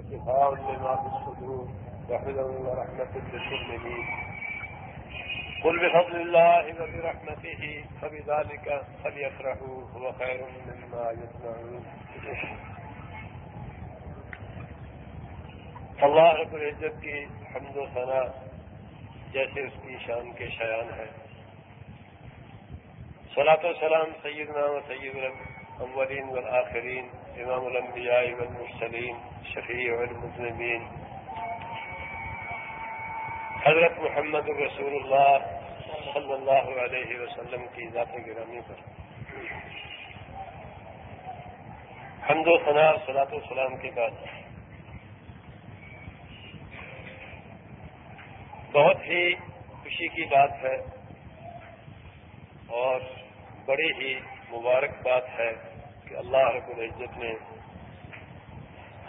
وشفاء لما في الصدور وحدا ورحمة للمؤمنين قل بفضل الله وبرحمته، فبذلك فليفرحوا، هو خير مما يصنعون اللہ رب العزت کی حمد و ثنا جیسے اس کی شان کے شایان ہے۔ صلاۃ السلام سیدنا و سید الاولین والآخرین۔ امام الانبیاء والمرسلین شفیع المذنبین حضرت محمد رسول اللہ صلی اللہ علیہ وسلم کی ذات گرامی پر۔ حمد و ثنا صلاۃ السلام کے بعد۔ بہت ہی خوشی کی بات ہے اور بڑی ہی مبارک بات ہے۔ کہ اللہ رب العزت نے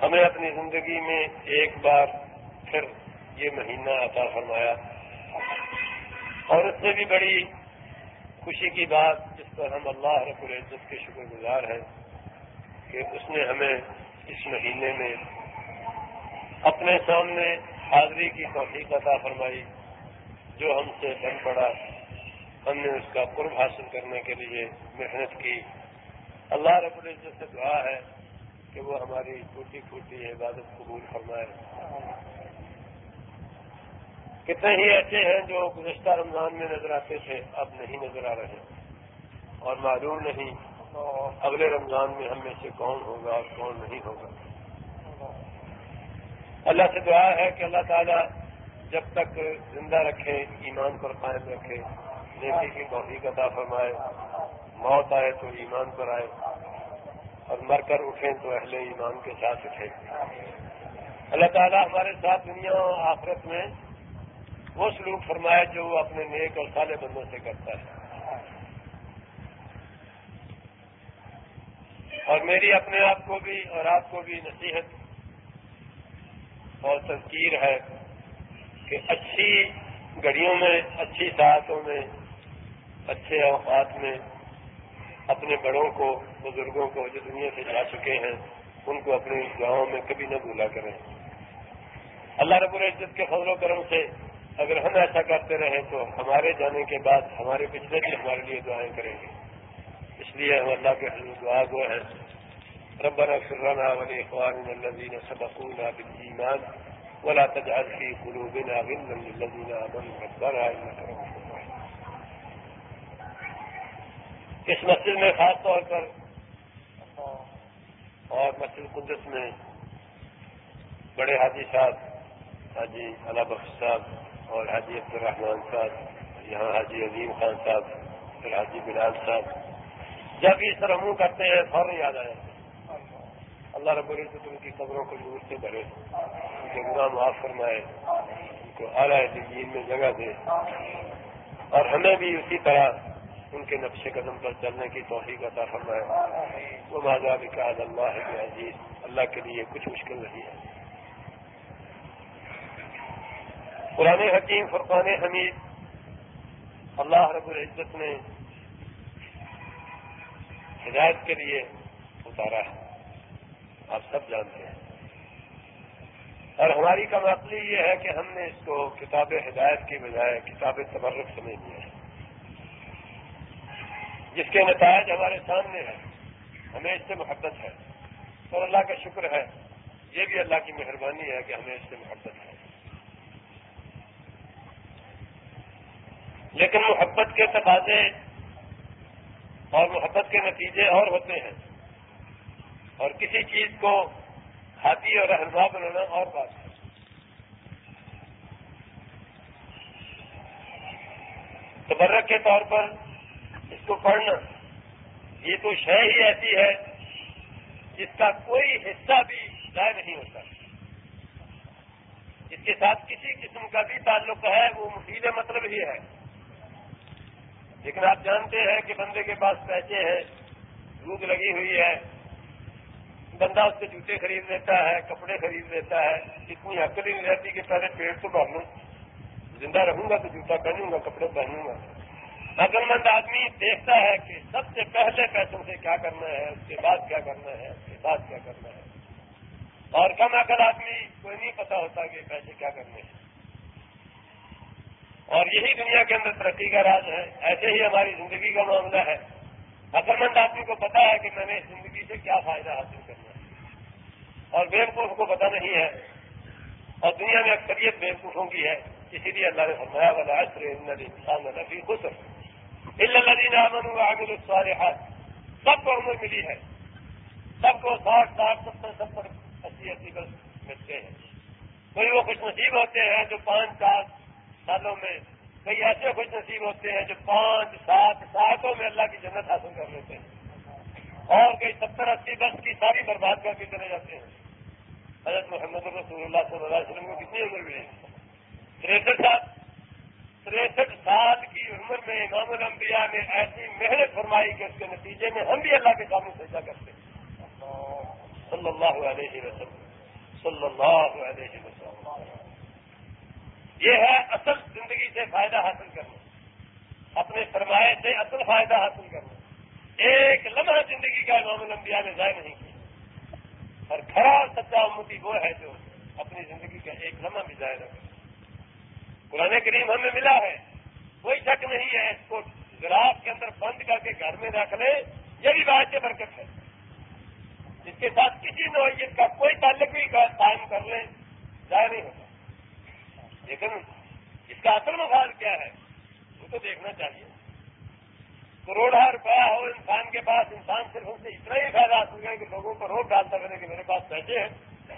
ہمیں اپنی زندگی میں ایک بار پھر یہ مہینہ عطا فرمایا اور اس سے بھی بڑی خوشی کی بات جس پر ہم اللہ رب العزت کے شکر گزار ہیں کہ اس نے ہمیں اس مہینے میں اپنے سامنے حاضری کی توفیق عطا فرمائی جو ہم سے بن پڑا۔ ہم نے اس کا قرب حاصل کرنے کے لیے محنت کی۔ اللہ رب العزت سے دعا ہے کہ وہ ہماری ٹوٹی پھوٹی عبادت قبول فرمائے۔ کتنے ہی ایسے ہیں جو گزشتہ رمضان میں نظر آتے تھے، اب نہیں نظر آ رہے۔ اور معلوم نہیں اگلے رمضان میں ہم میں سے کون ہوگا اور کون نہیں ہوگا۔ اللہ سے دعا ہے کہ اللہ تعالیٰ جب تک زندہ رکھے، ایمان پر قائم رکھے۔ نیکی کی توفیق عطا فرمائے، موت آئے تو ایمان پر آئے، اور مر کر اٹھیں تو اہل ایمان کے ساتھ اٹھے اللہ تعالیٰ ہمارے ساتھ دنیا و آخرت میں وہ سلوک فرمائے جو وہ اپنے نیک اور سالے بندوں سے کرتا ہے۔ اور میری اپنے آپ کو بھی اور آپ کو بھی نصیحت اور تذکیر ہے کہ اچھی گھڑیوں میں، اچھی ساعتوں میں اچھے اوقات میں اپنے بڑوں کو، بزرگوں کو جو دنیا سے جا چکے ہیں، ان کو اپنے گاؤں میں کبھی نہ بھولا کریں۔ اللہ رب العزت کے فضل و کرم سے اگر ہم ایسا کرتے رہیں تو ہمارے جانے کے بعد ہمارے پچھلے بھی ہمارے لیے دعائیں کریں گے۔ اس لیے ہم اللہ کے حضور دعا گو ہیں۔ ربنا اغفر لنا ولإخواننا الذين سبقونا بالإيمان ولا تجعل في قلوبنا غلا للذين آمنوا ربنا إنك رؤوف اس مسجد میں خاص طور پر اور مسجد قدس میں بڑے حاجی صاحب، حاجی علا بخش صاحب اور حاجی عبد الرحمان صاحب، یہاں حاجی عظیم خان صاحب، پھر حاجی بلال صاحب۔ جب اس طرح منہ کرتے ہیں، فوراً یاد آ جاتے اللہ رب العزت ان کی قبروں کو دور سے بھرے، ان کے گناہ معاف فرمائے، ان کو اعلیٰ دین میں جگہ دے۔ اور ہمیں بھی اسی طرح ان کے نقش قدم پر چلنے کی توفیق عطا فرمائے۔ وہ ماضا کا اللہ کے عزیز اللہ کے لیے کچھ مشکل نہیں ہے۔ قرآن حکیم، فرقان حمید۔ اللہ رب العزت نے ہدایت کے لیے اتارا ہے۔ آپ سب جانتے ہیں۔ اور ہماری کم عقلی یہ ہے کہ ہم نے اس کو کتاب ہدایت کے بجائے کتاب تبرک سمجھ لیا جس کے نتائج ہمارے سامنے ہیں، ہمیں اس سے محبت ہے۔ اور اللہ کا شکر ہے۔ یہ بھی اللہ کی مہربانی ہے کہ ہمیں اس سے محبت ہے۔ لیکن محبت کے تقاضے اور محبت کے نتیجے اور ہوتے ہیں۔ اور کسی چیز کو ہاتھی اور رہنما بنانا اور بات ہے۔ تبرک کے طور پر کو پڑھنا، یہ تو شے ہی ایسی ہے جس کا کوئی حصہ بھی ضائع نہیں ہوتا۔ اس کے ساتھ کسی قسم کا بھی تعلق ہے، وہ مفید مطلب ہی ہے۔ لیکن آپ جانتے ہیں کہ بندے کے پاس پیسے ہیں دودھ لگی ہوئی ہے، بندہ اس سے جوتے خرید لیتا ہے، کپڑے خرید لیتا ہے، اتنی عقل ہی نہیں رہتی کہ پہلے پیٹ تو بھر لوں زندہ رہوں گا تو جوتا پہنوں گا، کپڑے پہنوں گا۔ عقل مند آدمی دیکھتا ہے کہ سب سے پہلے پیسوں سے کیا کرنا ہے، اس کے بعد کیا کرنا ہے، اس کے بعد کیا کرنا ہے۔ اور کم عقل آدمی کوئی نہیں پتا ہوتا کہ پیسے کیا کرنے ہیں۔ اور یہی دنیا کے اندر ترقی کا راز ہے۔ ایسے ہی ہماری زندگی کا معاملہ ہے۔ عقل مند آدمی کو پتا ہے کہ میں نے زندگی سے کیا فائدہ حاصل کرنا ہے۔ اور بیوقوف کو پتا نہیں ہے۔ اور دنیا میں اکثریت بیوقوفوں کی ہے۔ اسی لیے اللہ نے فرمایا والا انسان نفی خوش اللہ امن عامل الصالحات. سب کو عمر ملی ہے. سب کو ساٹھ ساٹھ ستر ستر اسی اسی برس ملتے ہیں. کوئی وہ خوش نصیب ہوتے ہیں جو پانچ سات سالوں میں کئی ایسے خوش نصیب ہوتے ہیں جو پانچ سات ساتوں میں اللہ کی جنت حاصل کر لیتے ہیں. اور کئی ستر اسی برس کی ساری برباد کر کے چلے جاتے ہیں. حضرت محمد رسول اللہ صلی اللہ علیہ وسلم کو کتنی عمر ملی؟ تریسٹھ سال. تریسٹھ سال کی عمر میں امام الانبیاء نے ایسی محنت فرمائی کہ اس کے نتیجے میں ہم بھی اللہ کے سامنے سجا کرتے صلی اللہ علیہ وسلم۔ صلی اللہ علیہ وسلم۔ یہ ہے اصل زندگی سے فائدہ حاصل کرنا۔ اپنے سرمایہ سے اصل فائدہ حاصل کرنا۔ ایک لمحہ زندگی کا امام الانبیاء نے ضائع نہیں کیا۔ اور کھڑا سچا امتی وہ ہے جو اپنی زندگی کا ایک لمحہ بھی ضائع نہ کرے۔ قرآن کریم ہمیں ملا ہے۔ کوئی شک نہیں ہے اس کو گلاس کے اندر بند کر کے گھر میں رکھ لیں یہ بھی بات برکت ہے۔ جس کے ساتھ کسی نوعیت کا کوئی تعلق بھی قائم کر لیں ضائع نہیں ہوتا۔ لیکن اس کا اصل مفاد کیا ہے، وہ تو دیکھنا چاہیے۔ کروڑا روپیہ ہو انسان کے پاس، انسان صرف ان سے اتنا ہی فائدہ حاصل کرے کہ لوگوں کو روک ڈالتا رہے کہ میرے پاس پیسے ہیں،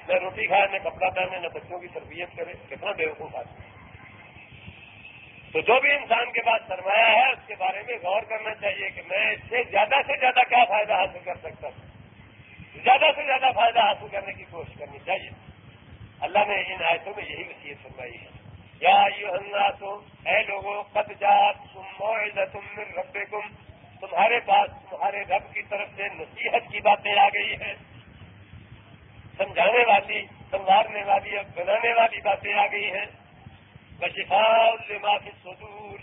نہ روٹی کھائے، نہ کپڑا پہنے، نہ بچوں کی تربیت کرے، کتنا بیوقوف آدمی تو جو بھی انسان کے پاس سرمایہ ہے، اس کے بارے میں غور کرنا چاہیے کہ میں اس سے زیادہ سے زیادہ کیا فائدہ حاصل کر سکتا ہوں۔ زیادہ سے زیادہ فائدہ حاصل کرنے کی کوشش کرنی چاہیے۔ اللہ نے ان آیتوں میں یہی وصیت فرمائی ہے۔ یا یو تو اے لوگوں قد جات تم من ربکم۔ تمہارے پاس، تمہارے رب کی طرف سے نصیحت کی باتیں آ گئی ہیں۔ سمجھانے والی، سنوارنے والی بنانے والی باتیں آ گئی ہیں۔ لما فی صدور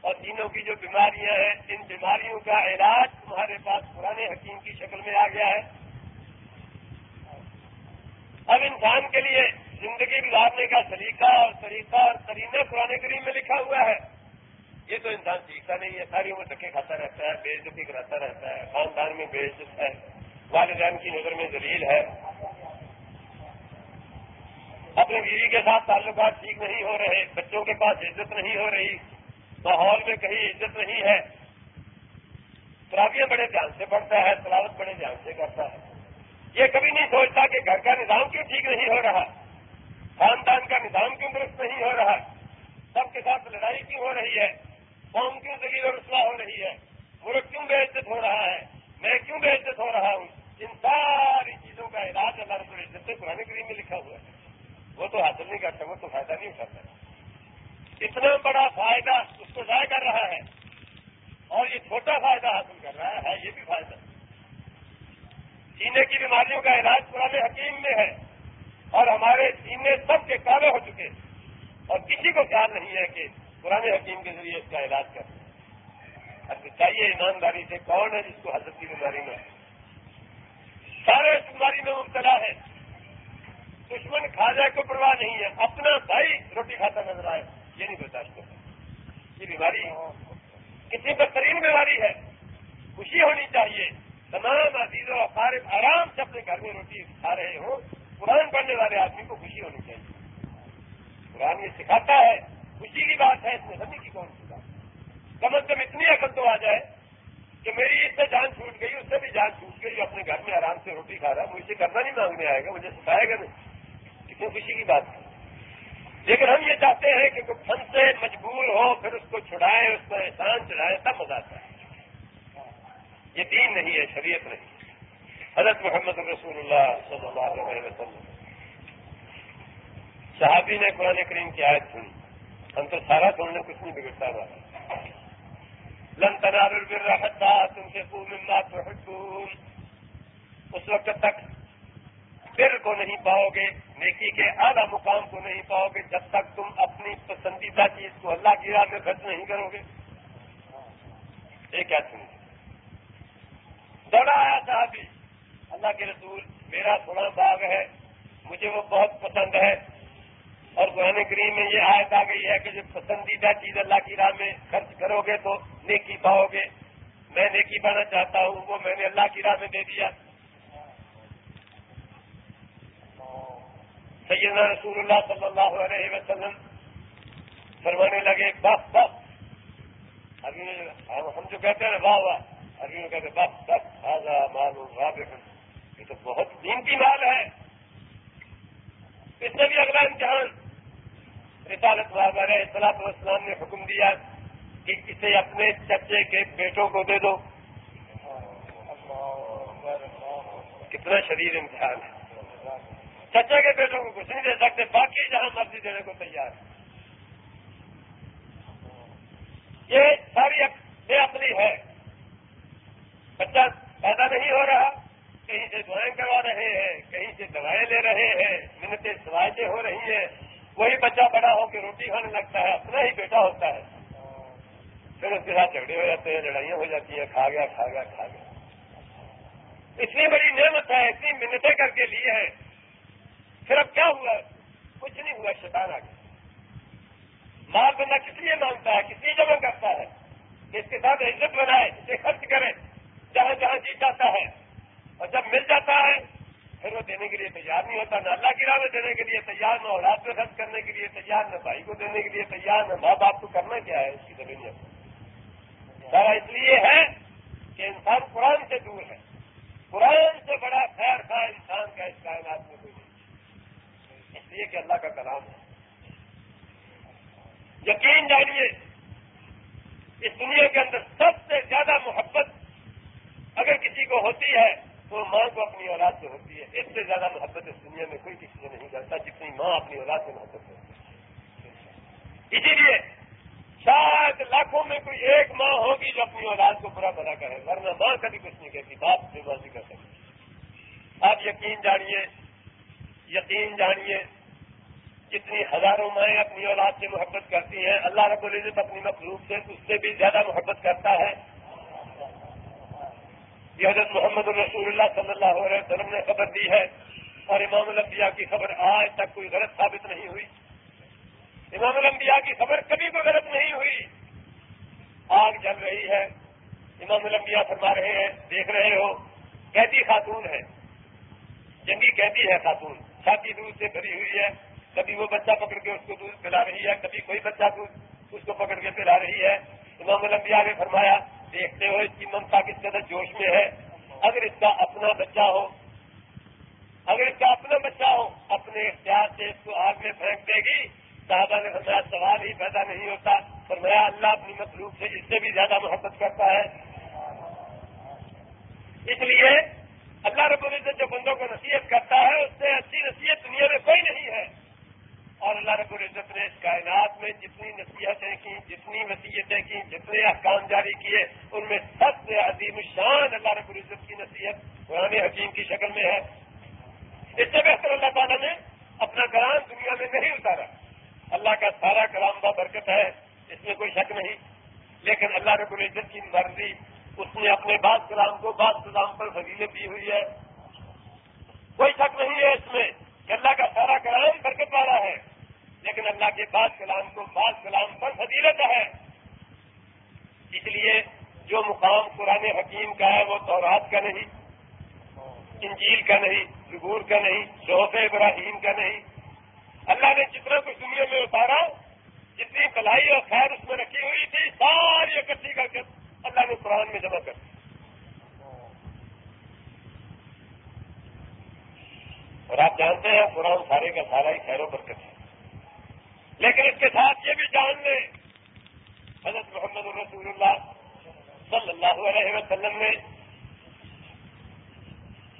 اور دینوں کی جو بیماریاں ہیں ان بیماریوں کا علاج تمہارے پاس پرانے حکیم کی شکل میں آ گیا ہے۔ اب انسان کے لیے زندگی گزارنے کا سلیقہ اور طریقہ اور کرینہ پرانے کریم میں لکھا ہوا ہے۔ یہ تو انسان سیکھتا نہیں ہے، ساری عمر دھکے کھاتا رہتا ہے، بے عزتی کراتا رہتا ہے، خاندان میں بے عزت ہے، والدین کی نظر میں دلیل ہے۔ اپنے بیوی کے ساتھ تعلقات ٹھیک نہیں ہو رہے، بچوں کے پاس عزت نہیں ہو رہی، ماحول میں کہیں عزت نہیں ہے۔ ترابیاں بڑے دھیان سے پڑھتا ہے، تلاوت بڑے دھیان سے کرتا ہے۔ یہ کبھی نہیں سوچتا کہ گھر کا نظام کیوں ٹھیک نہیں ہو رہا، خاندان کا نظام کیوں درست نہیں ہو رہا، سب کے ساتھ لڑائی کیوں ہو رہی ہے، قوم کیوں ذریعہ رسوا ہو رہی ہے، ملک کیوں بے عزت ہو رہا ہے، میں کیوں بے عزت ہو رہا ہوں؟ ان ساری چیزوں کا علاج اللہ رب العزت سے پرانے کریم میں لکھا ہوا ہے۔ وہ تو حاصل نہیں کرتا، وہ تو فائدہ نہیں اٹھاتا۔ اتنا بڑا فائدہ اس کو ضائع کر رہا ہے اور یہ چھوٹا فائدہ حاصل کر رہا ہے، یہ بھی فائدہ۔ سینے کی بیماریوں کا علاج پرانے حکیم میں ہے اور ہمارے سینے سب کے کالے ہو چکے اور کسی کو خیال نہیں ہے کہ پرانے حکیم کے ذریعے اس کا علاج کریں اب چاہیے ایمانداری سے کون ہے جس کو حضرت کی بیماری میں سارے اس بیماری میں مبتلا ہے۔ دشمن کھا جائے کو پرواہ نہیں ہے۔ اپنا بھائی روٹی کھاتا نظر آئے۔ یہ نہیں برداشت کرتا۔ یہ بیماری کتنی بہترین بیماری ہے۔ خوشی ہونی چاہیے۔ تمام عزیز و اقارب آرام سے اپنے گھر میں روٹی کھا رہے ہوں۔ قرآن پڑھنے والے آدمی کو خوشی ہونی چاہیے۔ قرآن یہ سکھاتا ہے، خوشی کی بات ہے اس میں سبھی کی کون سی بات کم از کم اتنی عقل تو آ جائے کہ میری اس سے جان چھوٹ گئی، اس سے بھی جان چھوٹ گئی جو اپنے گھر میں آرام سے روٹی کھا رہا ہے مجھے کرنا نہیں مانگنے آئے گا، مجھے سکھائے گا نہیں۔ خوشی کی بات ہے لیکن ہم یہ چاہتے ہیں کہ کوئی پھن سے مجبور ہو، پھر اس کو چھڑائے، اس کو احسان چڑھائے، تب مزہ آتا ہے۔ یہ دین نہیں ہے، شریعت نہیں۔ حضرت محمد رسول اللہ صلی اللہ علیہ وسلم۔ صحابی نے قرآن کریم کی آیت سنی۔ ہم تو سارا سننے کچھ نہیں بگڑتا ہوا۔ لن تنال البر حتى تنفقوا مما تحبون۔ اس وقت تک پھر کو نہیں پاؤ گے، نیکی کے اعلیٰ مقام کو نہیں پاؤ گے، جب تک تم اپنی پسندیدہ چیز کو اللہ کی راہ میں خرچ نہیں کرو گے۔ یہ کیا سنی دوڑا آیا صاحب اللہ کے رسول، میرا تھوڑا باغ ہے، مجھے وہ بہت پسند ہے۔ اور قرآن کریم میں یہ آیت آ گئی ہے کہ جو پسندیدہ چیز اللہ کی راہ میں خرچ کرو گے تو نیکی پاؤ گے۔ میں نیکی پانا چاہتا ہوں، وہ میں نے اللہ کی راہ میں دے دیا۔ سیدنا رسول اللہ صلی اللہ علیہ وسلم فرمانے لگے، بس بس۔ ابھی ہم جو کہتے ہیں واہ واہ۔ ابھی کہتے ہیں، بس بس۔ تازہ معلوم یہ تو بہت قیمتی مال ہے۔ اس سے بھی اگلا امتحان۔ رسالت بابا علیہ اصلاح اسلام نے حکم دیا کہ اسے اپنے چچے کے بیٹوں کو دے دو۔ کتنا شریر امتحان ہے۔ چچا کے بیٹوں کو کچھ نہیں دے سکتے باقی جہاں مرضی دینے کو تیار ہے یہ ساری بے اپنی ہے۔ بچہ پیدا نہیں ہو رہا، کہیں سے دعائیں کروا رہے ہیں، کہیں سے دوائیں لے رہے ہیں، منتیں سوائیں ہو رہی ہیں۔ وہی بچہ بڑا ہو کے روٹی کھانے لگتا ہے، اپنا ہی بیٹا ہوتا ہے۔ پھر اس کے ساتھ جھگڑے ہو جاتے ہیں، لڑائیاں ہو جاتی ہیں، کھا گیا کھا گیا کھا گیا۔ اتنی بڑی نعمت ہے، اتنی منتیں کر کے لی ہے۔ پھر اب کیا ہوا؟ کچھ نہیں ہوا، شیطان آ گیا۔ مال بندہ کس لیے مانگتا ہے؟ کس لیے جمع کرتا ہے؟ اس کے ساتھ عزت بنائے، اسے خرچ کرے، جہاں جہاں جی جاتا ہے۔ اور جب مل جاتا ہے، پھر وہ دینے کے لیے تیار نہیں ہوتا، نہ اللہ کی راہ میں دینے کے لیے تیار، نہ اولاد میں خرچ کرنے کے لیے تیار، نہ بھائی کو دینے کے لیے تیار، نہ ماں باپ کو کرنا کیا ہے؟ اس کی زمین سارا اس لیے ہے کہ انسان قرآن سے دور ہے۔ قرآن سے بڑا خیر تھا انسان کا اس کائنات میں کوئی لیے کہ اللہ کا کلام ہے۔ یقین جانیے، اس دنیا کے اندر سب سے زیادہ محبت اگر کسی کو ہوتی ہے تو ماں کو اپنی اولاد سے ہوتی ہے۔ اس سے زیادہ محبت اس دنیا میں کوئی کسی سے نہیں کرتا جتنی ماں اپنی اولاد سے محبت کرتی ہے۔ اسی لیے شاید لاکھوں میں کوئی ایک ماں ہوگی جو اپنی اولاد کو برا بنا کرے ورنہ ماں کبھی کچھ نہیں کہتی، باپ سے بازی کر سکتی آپ یقین جانیے یقین جانیے جتنی ہزاروں مائیں اپنی اولاد سے محبت کرتی ہیں، اللہ رب العزت اپنی مخلوق سے اس سے بھی زیادہ محبت کرتا ہے۔ یہ حضرت محمد الرسول اللہ صلی اللہ علیہ وسلم نے خبر دی ہے اور امام الانبیاء کی خبر آج تک کوئی غلط ثابت نہیں ہوئی۔ امام الانبیاء کی خبر کبھی کوئی غلط نہیں ہوئی۔ آگ جل رہی ہے۔ امام الانبیاء فرما رہے ہیں، دیکھ رہے ہو، قیدی خاتون ہے۔ جنگی قیدی ہے خاتون۔ چھاتی دودھ سے بھری ہوئی ہے۔ کبھی وہ بچہ پکڑ کے اس کو دودھ پلا رہی ہے، کبھی کوئی بچہ دودھ اس کو پکڑ کے پلا رہی ہے۔ امام الانبیاء نے فرمایا، دیکھتے ہو، اس کی ممتا کس قدر جوش میں ہے۔ اگر اس کا اپنا بچہ ہو، اگر اس کا اپنا بچہ ہو، اپنے اختیار سے اس کو آگ میں پھینک دے گی، صحابہ نے فرمایا، سوال ہی پیدا نہیں ہوتا۔ فرمایا، اللہ اپنی مخلوق سے اس سے بھی زیادہ محبت کرتا ہے۔ اس لیے اللہ رب العزت جو بندوں کو نصیحت کرتا ہے، اس سے اچھی نصیحت دنیا میں کوئی نہیں ہے۔ اور اللہ رب العزت نے اس کائنات میں جتنی نصیحتیں کی، جتنی وصیتیں کی، جتنے احکام جاری کیے، ان میں سب سے عظیم شان اللہ رب العزت کی نصیحت قرآن حکیم کی شکل میں ہے۔ اس سے بہتر اللہ تعالیٰ نے اپنا کلام دنیا میں نہیں اتارا۔ اللہ کا سارا کلام با برکت ہے، اس میں کوئی شک نہیں۔ لیکن اللہ رب العزت کی مرضی، اس نے اپنے بعض کلام کو بعض کلام پر فضیلت دی ہوئی ہے۔ کوئی شک نہیں ہے اس میں کہ اللہ کا سارا کلام برکت والا ہے۔ لیکن اللہ کے بعض کلام کو بعض کلام پر فضیلت ہے۔ اس لیے جو مقام قرآن حکیم کا ہے وہ تورات کا نہیں، انجیل کا نہیں، زبور کا نہیں شوف ابراہیم کا نہیں۔ اللہ نے جتنا کچھ دنیا میں اتارا، جتنی کلائی اور خیر اس میں رکھی ہوئی تھی، ساری اکٹھی کر کے اللہ نے قرآن میں جمع کر اور آپ جانتے ہیں قرآن سارے کا سارا ہی خیر و برکت ہے۔ لیکن اس کے ساتھ یہ بھی جان لیں، حضرت محمد الرسول اللہ صلی اللہ علیہ وسلم نے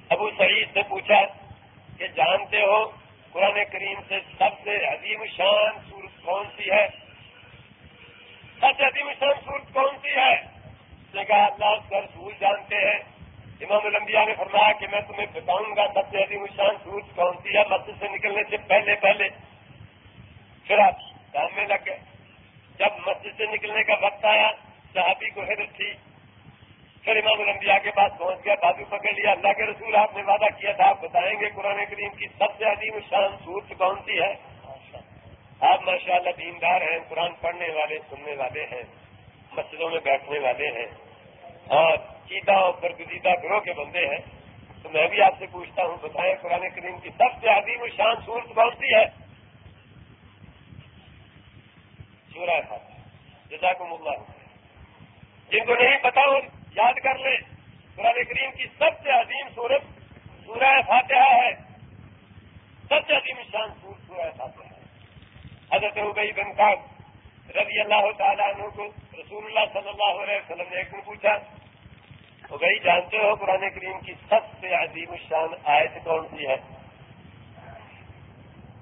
ابو سعید سے پوچھا کہ جانتے ہو قرآن کریم سے سب سے عظیم شان سورت کون سی ہے؟ سب سے عظیم شان سورت کون سی ہے؟ اس نے کہا، اللہ اس کا رسول جانتے ہیں۔ امام الانبیاء نے فرمایا کہ میں تمہیں بتاؤں گا سب سے عظیم شان سورت کون سی ہے؟ مسجد سے نکلنے سے پہلے پہلے پھر آپ کام میں لگ گئے جب مسجد سے نکلنے کا وقت آیا صحابی کو حیرت تھی۔ پھر امام الانبیاء کے پاس پہنچ گیا، بازو پکڑ لیا۔ اللہ کے رسول، آپ نے وعدہ کیا تھا، آپ بتائیں گے قرآن کریم کی سب سے عظیم شان سورت کون سی ہے؟ آپ ماشاء اللہ دیندار ہیں، قرآن پڑھنے والے، سننے والے ہیں، مسجدوں میں بیٹھنے والے ہیں۔ اور چیتا اور برگزیدہ گروہ کے بندے ہیں۔ تو میں بھی آپ سے پوچھتا ہوں، بتائیں قرآن کریم کی سب سے عظیم شان سورت کون سی ہے؟ سورہ فاتح جزاکم اللہ جن کو نہیں پتا ہو، یاد کر لیں، قرآن کریم کی سب سے عظیم سورت سورہ فاتحہ ہے۔ سب سے عظیم شان سورت سورہ فاتحہ ہے۔ حضرت عبئی بن رضی اللہ تعالیٰ عنہ کو رسول اللہ صلی اللہ علیہ وسلم نے ایک دن پوچھا تو جانتے ہو قرآن کریم کی سب سے عظیم الشان آیت کون سی ہے؟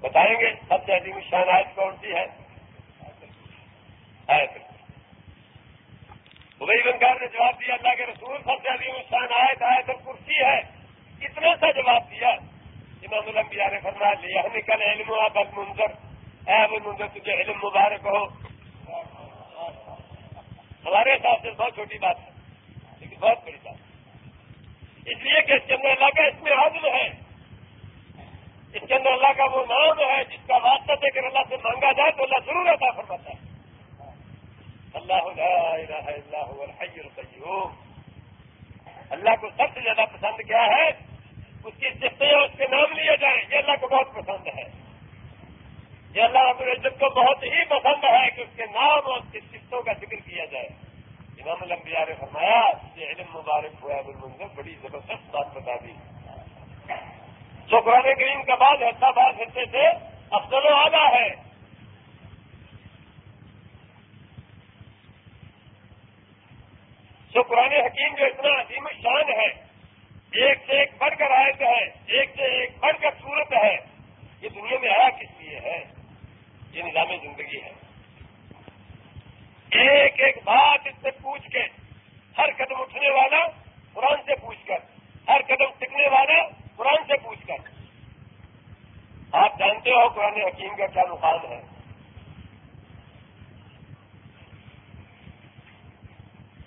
بتائیں گے، سب سے عظیم الشان آیت کون سی ہے؟ آیت بنگار نے جواب دیا اللہ کے رسول سب سے عظیم الشان آیت آیت کرسی ہے۔ اتنا سا جواب دیا۔ امام الانبیاء نے فرما لیا نکل علم اب منظر۔ اے ابو منظر، تجھے علم مبارک ہو۔ ہمارے حساب سے بہت چھوٹی بات ہے، لیکن بہت بڑی بات اس لیے کہ اس کے اندر اللہ کا اس میں عزم ہے۔ اس کے اندر اللہ کا وہ نام ہے جس کا واسطہ دے کر اللہ سے مانگا جائے تو اللہ ضرور عطا فرماتا ہے۔ اللہ اللہ القیوم۔ اللہ کو سب سے زیادہ پسند کیا ہے؟ اس کی صفتیں اور اس کے نام لیے جائیں۔ یہ اللہ کو بہت پسند ہے۔ یہ اللہ رب العزت کو بہت ہی پسند ہے کہ اس کے نام اور اس کی صفتوں کا ذکر کیا جائے۔ امام الانبیاء نے فرمایا کہ علم مبارک ہوا ابو المنظر بڑی زبردست بات بتا دی۔ جو قرآن کریم کا بعد حصہ بعض حصے سے افضل و آگا ہے۔ جو قرآن حکیم جو اتنا عظیم شان ہے، ایک سے ایک بڑھ کر آئے ہے، ایک سے ایک بڑھ کر صورت ہے، یہ دنیا میں آیا کس لیے ہے؟ یہ نظام زندگی ہے۔ ایک ایک بات اس سے پوچھ کے، ہر قدم اٹھنے والا قرآن سے پوچھ کر، ہر قدم ٹکنے والا قرآن سے پوچھ کر۔ آپ جانتے ہو قرآن حکیم کا کیا نقصان ہے؟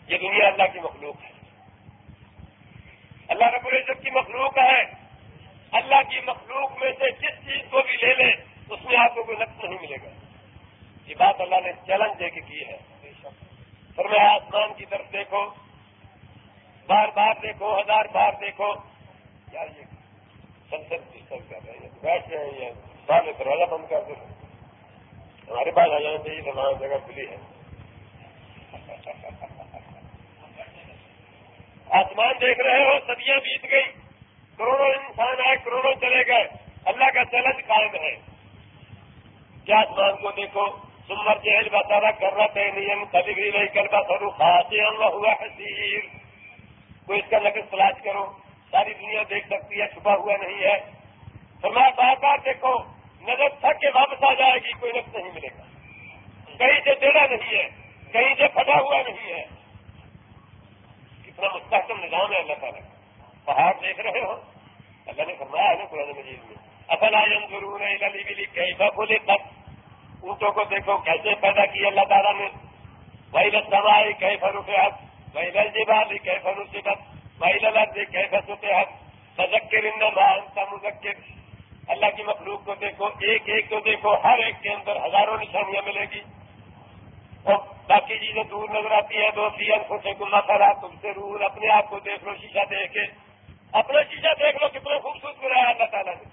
یہ دنیا اللہ کی مخلوق ہے۔ اللہ رب العزت کی مخلوق ہے۔ اللہ کی مخلوق میں سے جس چیز کو بھی لے لیں اس میں آپ کو کوئی نقص نہیں ملے گا۔ یہ بات اللہ نے چیلنج دے کے کی ہے۔ فرمایا، آسمان کی طرف دیکھو، بار بار دیکھو، ہزار بار دیکھو۔ یار، یہ سنسد ڈسٹرب کر رہے ہیں۔ بیٹھ رہے ہیں۔ بعد میں دروازہ بند کر دو۔ ہمارے پاس آ جانا چاہیے ہمارا جگہ کھلی ہے۔ آسمان دیکھ رہے ہو سدیاں بیت گئی۔ کروڑوں انسان آئے، کروڑوں چلے گئے۔ اللہ کا چلن قائم ہے۔ کیا آسمان کو دیکھو؟ سمر جہل بتا کر رہا تھے نیم کبھی بھی نہیں کر پا کروں خاص ہوا حسیر کوئی اس کا نقص تلاش کرو۔ ساری دنیا دیکھ سکتی ہے، چھپا ہوا نہیں ہے۔ فرمایا، بار بار دیکھو، نظر تھک کے واپس آ جائے گی، کوئی نقص نہیں ملے گا۔ کہیں سے ٹیڑھا نہیں ہے، کہیں سے پھٹا ہوا نہیں ہے۔ کتنا مستحکم نظام ہے اللہ تعالیٰ پہاڑ دیکھ رہے ہو۔ اللہ نے فرمایا ہے نا قرآن مجید میں اصل آئن ضرور ہے گلی بلی کئی بولے تک اونٹوں کو دیکھو کیسے پیدا کی اللہ تعالیٰ نے۔ وہی رسما کئی فروخ حق وہی لل جبال کئی فروخ بت وہی للت کئی فسوتے حق مذکر انتا مذکر۔ اللہ کی مخلوق کو دیکھو، ایک ایک کو دیکھو، ہر ایک کے اندر ہزاروں نشانیاں ملے گی۔ اور باقی چیزیں دور نظر آتی ہیں، دو سی کو سے گما کرا تم سے رور اپنے آپ کو دیکھ لو، شیشہ دیکھ کے۔ اپنا شیشہ دیکھ لو، کتنا خوبصورت بنایا اللہ تعالیٰ نے۔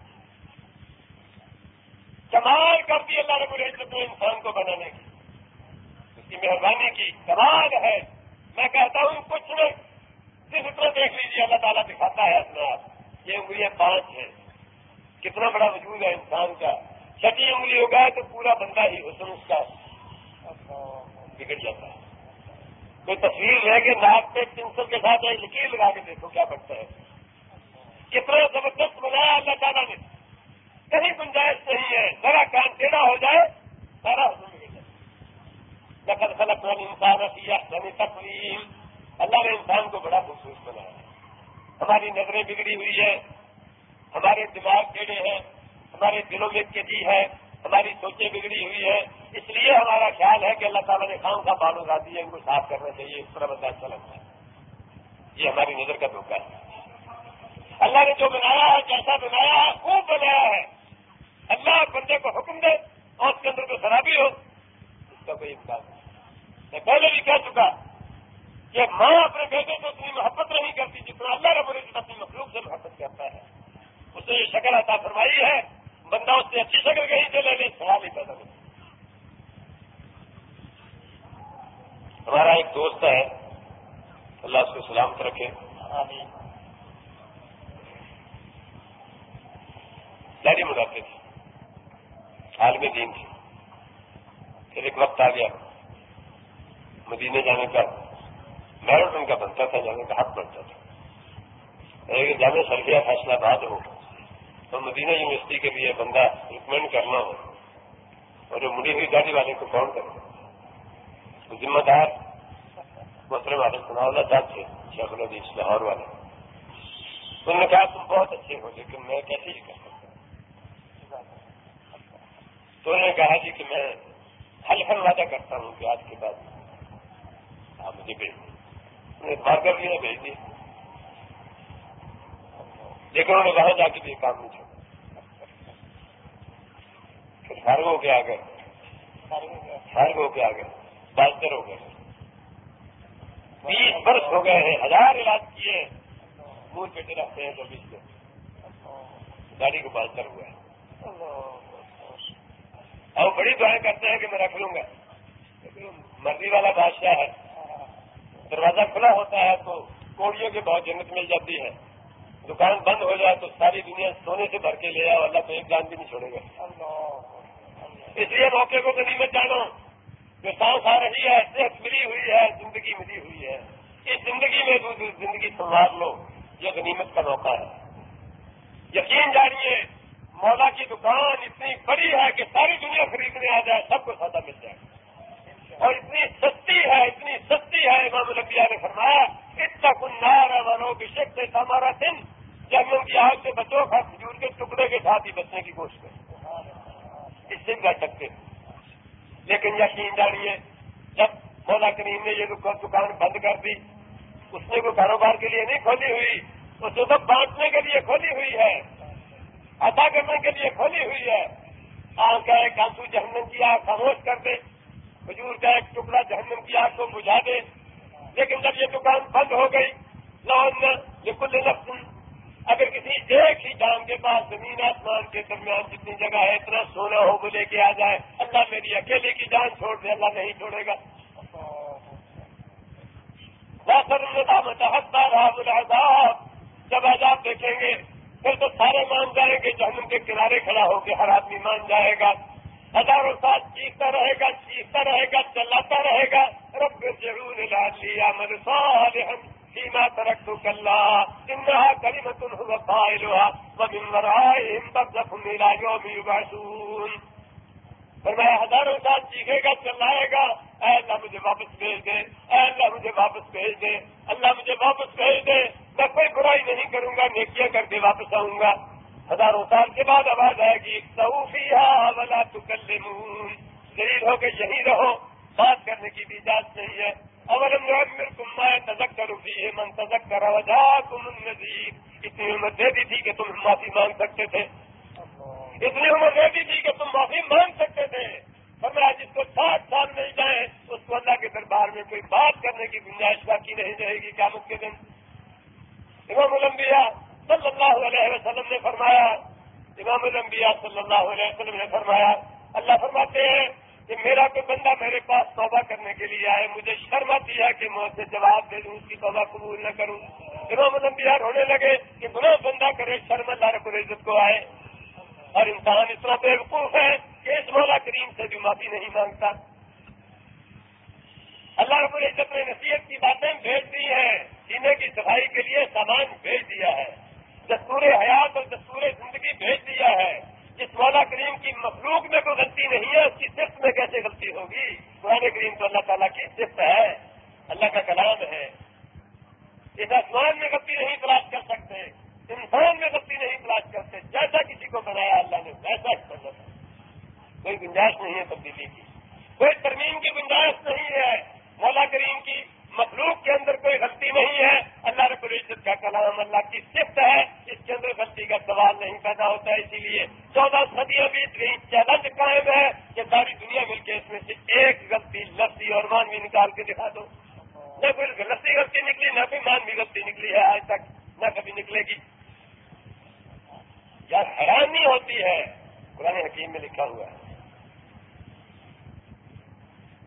کمال کر دی اللہ رب العزت نے انسان کو بنانے کی۔ اس کی مہربانی کی۔ کمال ہے۔ میں کہتا ہوں، کچھ نہیں صرف اتنا دیکھ لیجیے اللہ تعالیٰ دکھاتا ہے اپنے آپ۔ یہ انگلیاں پانچ ہیں۔ کتنا بڑا وجود ہے انسان کا۔ چھٹی انگلی ہو گیا تو پورا بندہ ہی حسن اس کا۔ بگڑ جاتا ہے۔ کوئی تصویر رہ کے ناک پہ پنسل کے ساتھ ایک لکیر لگا کے دیکھو کیا بنتا ہے۔ کتنا زبردست بنایا اللہ تعالیٰ نے۔ کہیں گنجائش نہیں ہے۔ ذرا کام ٹیڑھا ہو جائے، سارا جائے نقل خلق والی انسان یعنی تقریم اللہ نے انسان کو بڑا خوبصورت بنایا۔ ہماری نظریں بگڑی ہوئی ہے ہمارے دماغ ٹیڑے ہیں۔ ہمارے دلوں میں کجی ہے۔ ہماری سوچیں بگڑی ہوئی ہے اس لیے ہمارا خیال ہے کہ اللہ تعالیٰ نے خام کا بالو گا دی ہے، ان کو صاف کرنا چاہیے، اس طرح بندہ اچھا لگتا ہے۔ یہ ہماری نظر کا دھوکہ ہے۔ اللہ نے جو بنایا ہے، جیسا بنایا ہے، خوب بنایا ہے۔ اللہ بندے کو حکم دے اور اس کے اندر کوئی خرابی ہو، اس کا کوئی امکان نہیں۔ میں پہلے بھی کہہ چکا کہ ماں اپنے بیٹے کو اتنی محبت نہیں کرتی جتنا اللہ رب العزت اپنی مخلوق سے محبت کرتا ہے۔ اس نے یہ شکل عطا فرمائی ہے۔ بندہ اس سے اچھی شکل کہیں سے لے لے سوال ہی پیدا نہیں ہمارا ایک دوست ہے اللہ اس کو سلامت رکھے۔ مدافع تھے۔ عالمی دین تھی پھر ایک وقت آ گیا مدینے جانے کا میرٹن کا بنتا تھا جانے کا حق بنتا تھا۔ ایک جامع سرفیہ فیصلہ بات ہو۔ تو مدینہ یونیورسٹی کے لیے بندہ ریکمینڈ کرنا ہو اور جو مڑی ہوئی گاڑی والے کو فون کرے؟ ذمہ دار مسئلے والے سنا اللہ صاحب تھے شیخ الدیش لاہور والے۔ انہوں نے کہا تم بہت اچھے ہو، لیکن میں کیسے ہی کر سکتا ہوں؟ تو انہوں نے کہا جی کہ میں حلفن وعدہ کرتا ہوں کہ آج کے بعد آپ مجھے بھیج دیں۔ اعتبار کر لیا بھیج دی لیکن انہوں نے وہاں جا کے بھی کام نہیں چھوڑا پھر فارغ ہو کے آ گئے فارغ ہو کے آ گئے بازدر ہو گئے۔ بیس برس ہو گئے ہیں، ہزار علاج کیے۔ مور پیٹے رکھتے ہیں تو بیس دن گاڑی کو بازدر ہوا ہے۔ اور بڑی دعائیں کرتے ہیں کہ میں رکھ لوں گا۔ مرضی والا بادشاہ ہے۔ دروازہ کھلا ہوتا ہے تو کوڑیوں کے بہت جنت مل جاتی ہے۔ دکان بند ہو جائے تو ساری دنیا سونے سے بھر کے لے آؤ، اللہ تو ایک جان بھی نہیں چھوڑے گا۔ اس لیے موقع کو کبھی جانو، جو سانس آ رہی ہے، صحت ملی ہوئی ہے، زندگی ملی ہوئی ہے۔ اس زندگی میں زندگی سنبھال لو، یہ غنیمت کا موقع ہے۔ یقین جانیے مولا کی دکان اتنی بڑی ہے کہ ساری دنیا خریدنے آ جائے، سب کو سودا مل جائے۔ اور اتنی سستی ہے، اتنی سستی ہے، امام الانبیاء نے فرمایا اتنا کنار ہے والوں کی شک ہمارا دن جب ان کی آگ سے بچوں کا کھجور کے ٹکڑے کے ساتھ ہی بچنے کی کوشش کریں اس سے بھی بچ سکتے لیکن یقین جانیے جب مولا کریم نے یہ دکان بند کر دی، اس نے کوئی کاروبار کے لیے نہیں کھولی ہوئی، اس نے تو بانٹنے کے لیے کھولی ہوئی ہے، عطا کرنے کے لیے کھولی ہوئی ہے۔ آنکھ کا ایک آنسو جہنم کی آگ خاموش کر دے، کھجور کا ایک ٹکڑا جہنم کی آگ کو بجھا دے۔ لیکن جب یہ دکان بند ہو گئی لون لکل نفس اگر کسی ایک ہی جان کے پاس زمین آسمان کے درمیان جتنی جگہ ہے، اتنا سونا ہو وہ لے کے آ جائے۔ اللہ میری اکیلے کی جان چھوڑ دے، اللہ نہیں چھوڑے گا۔ جب عذاب دیکھیں گے، پھر تو سارے مان جائیں گے، جہنم کے کنارے کھڑا ہو کے ہر آدمی مان جائے گا۔ ہزاروں سال چیختا رہے گا، چیختا رہے گا، چلاتا رہے گا۔ رب ضرور لیا من صالحا۔ فيما تركت كلا إنها كلمة هو قائلها ومن ورائهم برزخ إلى يوم يبعثون فرمایا، ہزاروں سال چیخے گا، چلائے گا۔ اے اللہ مجھے واپس بھیج دے، اے اللہ مجھے واپس بھیج دے، اللہ مجھے واپس بھیج دے۔ میں کوئی برائی نہیں کروں گا، نیکیاں کر کے واپس آؤں گا۔ ہزاروں سال کے بعد آواز آئے گی سعفیہ ولا تکلمون۔ شریر ہو کے یہیں رہو، بات کرنے کی بھی اجازت نہیں ہے۔ اولم نعمر کم تزک کر ہے من تزک کر وجہ تم نزیر اتنی عمر دے دی تھی کہ تم معافی مانگ سکتے تھے۔ اتنی عمر دے دی تھی کہ تم معافی مانگ سکتے تھے۔ اور میں جس کو سات سال مل جائے، اس کو اللہ کے دربار میں کوئی بات کرنے کی گنجائش باقی نہیں رہے گی کیا کے دن۔ امام الانبیاء صلی اللہ علیہ وسلم نے فرمایا، امام الانبیاء صلی اللہ علیہ وسلم نے فرمایا، اللہ فرماتے ہیں کہ میرا کوئی بندہ میرے پاس توبہ کرنے کے لیے آئے، مجھے شرم آتی ہے کہ میں اسے جواب دے دوں، اس کی توبہ قبول نہ کروں۔ امام الانبیاء رونے لگے کہ گناہ بندہ کرے، شرم اللہ رب العزت کو آئے۔ اور انسان اتنا بیوقوف ہے کہ اس مولا کریم سے بھی معافی نہیں مانگتا۔ اللہ رب العزت نے نصیحت کی باتیں بھیج دی ہیں۔ سینے کی صفائی کے لیے سامان بھیج دیا ہے۔ دستور حیات اور دستور زندگی بھیج دیا ہے۔ اس مولا کریم کی مخلوق میں کوئی غلطی نہیں ہے، اس کی صفت میں کیسے غلطی ہوگی؟ قرآن کریم تو اللہ تعالیٰ کی صفت ہے، اللہ کا کلام ہے۔ اس آسمان میں غلطی نہیں تلاش کر سکتے، انسان میں غلطی نہیں تلاش کرتے، جیسا کسی کو بنایا اللہ نے، ویسا ہی کرنا کوئی گنجائش نہیں ہے تبدیلی کی۔ کوئی ترمیم کی گنجائش نہیں ہے، مولا کریم کی مخلوق کے اندر کوئی غلطی نہیں ہے۔ اللہ رب العزت کا کلام اللہ کی صفت ہے۔ اس کے اندر غلطی کا سوال نہیں پیدا ہوتا ہے اسی لیے چودہ صدیوں بیت گئی چیلنج قائم ہے کہ ساری دنیا مل کے اس میں سے ایک غلطی لفظی اور مان بھی نکال کے دکھا دو۔ نہ کوئی لفظی غلطی نکلی، نہ کوئی مان بھی غلطی نکلی ہے آج تک، نہ کبھی نکلے گی۔ یار حیرانی ہوتی ہے۔ قرآن حکیم میں لکھا ہوا ہے۔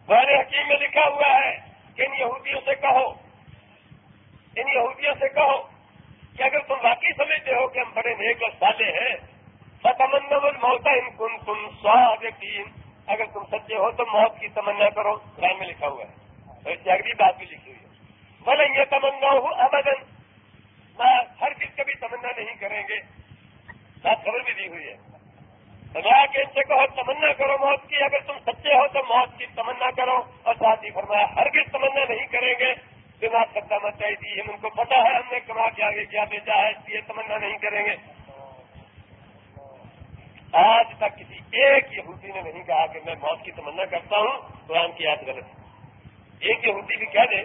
قرآن حکیم میں لکھا ہوا ہے ان یہودیوں سے کہو۔ ان یہودیوں سے کہو کہ اگر تم واقعی سمجھتے ہو کہ ہم بڑے نیک اور سادے ہیں فتمن موتا ان کن تم سواد اگر تم سچے ہو تو موت کی تمنا کرو۔ قرآن میں لکھا ہوا ہے۔ تو اس سے اگلی بات بھی لکھی ہوئی ہے۔ بولے یہ تمنا ہو ابدن ہر چیز کبھی تمنا نہیں کریں گے۔ ساتھ خبر بھی دی ہوئی ہے۔ فرمایا کہ ان سے کہو، تمنا کرو موت کی، اگر تم سچے ہو تو موت کی تمنا کرو۔ اور ساتھ ہی فرمایا ہر کس تمنا نہیں کریں گے۔ دماغ سب مت چاہیے ان کو پتا ہے، ہم نے کما کے آگے کیا بیچا ہے، اس لیے تمنا نہیں کریں گے۔ آج تک کسی ایک یہودی نے نہیں کہا کہ میں موت کی تمنا کرتا ہوں، قرآن کی یاد غلط ہے۔ ایک یہودی بھی کہہ دے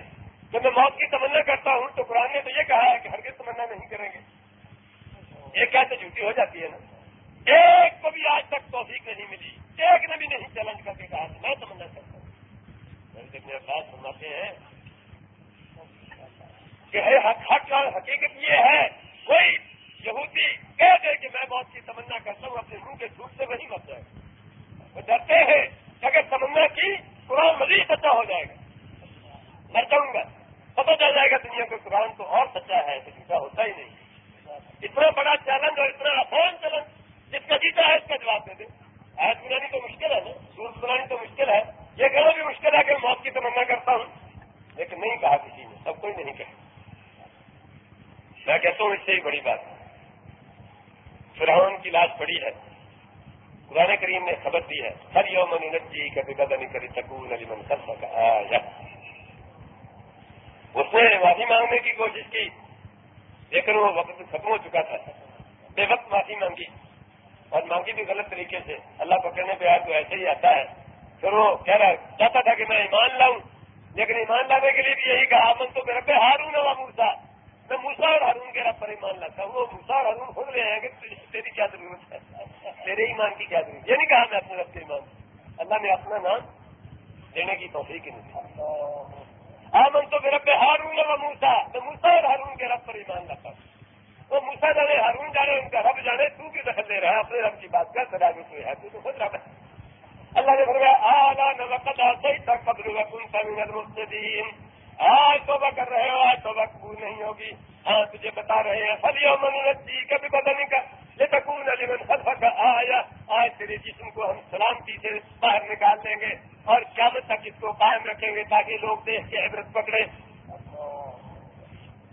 کہ میں موت کی تمنا کرتا ہوں، تو قرآن نے تو یہ کہا ہے کہ ہر کس تمنا نہیں کریں گے۔ ایک کہتے جھوٹی ہو جاتی ہے نا۔ ایک کو بھی آج تک توفیق نہیں ملی، ایک نے بھی نہیں چیلنج کر کے کہا میں سمجھنا چاہتا ہوں۔ میرے بات سناتے ہیں۔ کہ حق حق اور حقیقت یہ ہے، کوئی یہودی کہہ دے کہ میں بہت کی تمنا کرتا ہوں اپنے منہ کے دھوپ سے وہی مت جائے۔ وہ ڈرتے ہیں کہ اگر تمنا کی قرآن مزید سچا ہو جائے گا۔ میں چاہوں گا، پتہ چل جائے گا دنیا کے قرآن تو اور سچا ہے، تو جھوٹا ہوتا ہی نہیں۔ اتنا بڑا چیلنج اور اتنا آسان چیلنج جس کا جیتا ہے اس کا جواب دے دیں آیت بنانی تو مشکل ہے نا؟ سورج بنانی تو مشکل ہے۔ یہ کہنا بھی مشکل ہے کہ موت کی تمنا کرتا ہوں۔ لیکن نہیں کہا کسی نے، سب کوئی نہیں کہا۔ میں کہتا ہوں اس سے ہی بڑی بات۔ فرحون کی لاش پڑی ہے۔ قرآن کریم نے خبر دی ہے۔ ہر یوم جی کبھی قدر نہیں کری سکون علی من سب کا اس نے معافی مانگنے کی کوشش کی، لیکن وہ وقت ختم ہو چکا تھا۔ بے وقت معافی مانگی۔ اور مانگی بھی غلط طریقے سے اللہ کو کہنے پہ آئے تو ایسے ہی آتا ہے۔ پھر وہ کہہ رہا چاہتا تھا کہ میں ایمان لاؤں، لیکن ایمان لانے کے لیے بھی یہی کہا من تو میرے پہ ہارون ہوا موسا میں موسا اور ہارون کے رب پر ایمان لاتا ہوں، وہ موسا اور ہارون خود رہے ہیں کہ تیری کیا ضرورت ہے؟ تیرے ایمان کی کیا ضرورت؟ یہ نہیں کہا میں اپنے رب کے ایمان اللہ نے اپنا نام دینے کی توفیق ہی نہیں آمن تو میرے پہ ہارون ہوا موسا میں موسا اور ہارون کے رب پر ایمان لاتا ہوں۔ وہ موسا جانے ہارون جانے، ان کا رب جانے، تو کی دخل دے رہا ہے؟ اپنے رب کی بات کر سدا جو کوئی ہے، تو تو خود رب ہے۔ اللہ نے فرمایا آلہ نوقت آتے ہی تک قبل وکن سمین المستدین آج توبہ کر رہے ہو، آج توبہ قبول نہیں ہوگی۔ ہاں تجھے بتا رہے ہیں فلی من جی کبھی بدلنے کا یہ تکون علی من خلفہ کا آیا آج تیرے جسم کو ہم سلامتی سے باہر نکال دیں گے اور قیامت تک اس کو قائم رکھیں گے تاکہ لوگ دیکھ کے عبرت پکڑے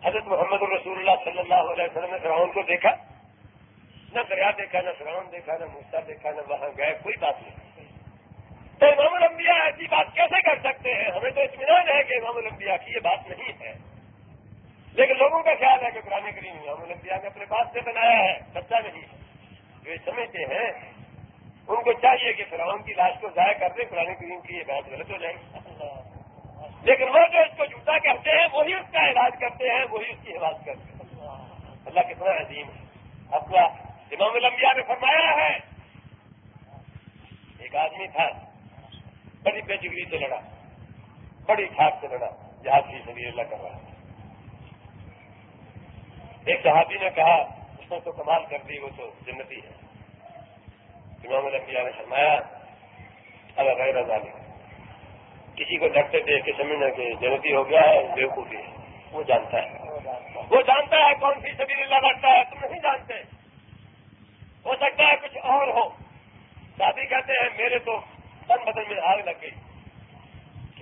حضرت محمد رسول اللہ صلی اللہ علیہ وسلم نے فرعون کو دیکھا، نہ دریا دیکھا، نہ فرعون دیکھا، نہ موسا دیکھا، نہ وہاں گئے کوئی بات نہیں۔ تو امام الانبیاء ایسی بات کیسے کر سکتے ہیں؟ ہمیں تو اطمینان ہے کہ امام الانبیاء کی یہ بات نہیں ہے۔ لیکن لوگوں کا خیال ہے کہ پرانے کریم امام الانبیاء نے اپنے پاس سے بنایا ہے، سچا نہیں ہے۔ جو یہ سمجھتے ہیں، ان کو چاہیے کہ فرعون کی لاش کو ضائع کر دیں، قرآن کریم کی یہ بات غلط ہو جائے گی۔ لیکن وہ جو اس کو جوتا کرتے ہیں، وہی اس کا علاج کرتے ہیں، وہی اس کی حفاظت کرتے ہیں۔ اللہ کتنا عظیم ہے اپنا امام الانبیاء نے فرمایا ہے، ایک آدمی تھا، بڑی بے جگری سے لڑا، بڑی کھاک سے لڑا جہاز کی سبھی اللہ کر رہا ایک صحابی نے کہا، اس نے تو کمال کر دی، وہ تو جنتی ہے۔ امام الانبیاء نے فرمایا اللہ غیر ظالم کسی کو ڈرتے دیکھ کے سمجھنا کہ جنتی ہو گیا ہے بےوقوفی وہ جانتا ہے۔ وہ جانتا ہے کون سی سبھی اللہ لڑتا ہے، تم نہیں جانتے۔ ہو سکتا ہے کچھ اور ہو۔ شادی کہتے ہیں، میرے تو تن بدن میں آگ لگ گئی۔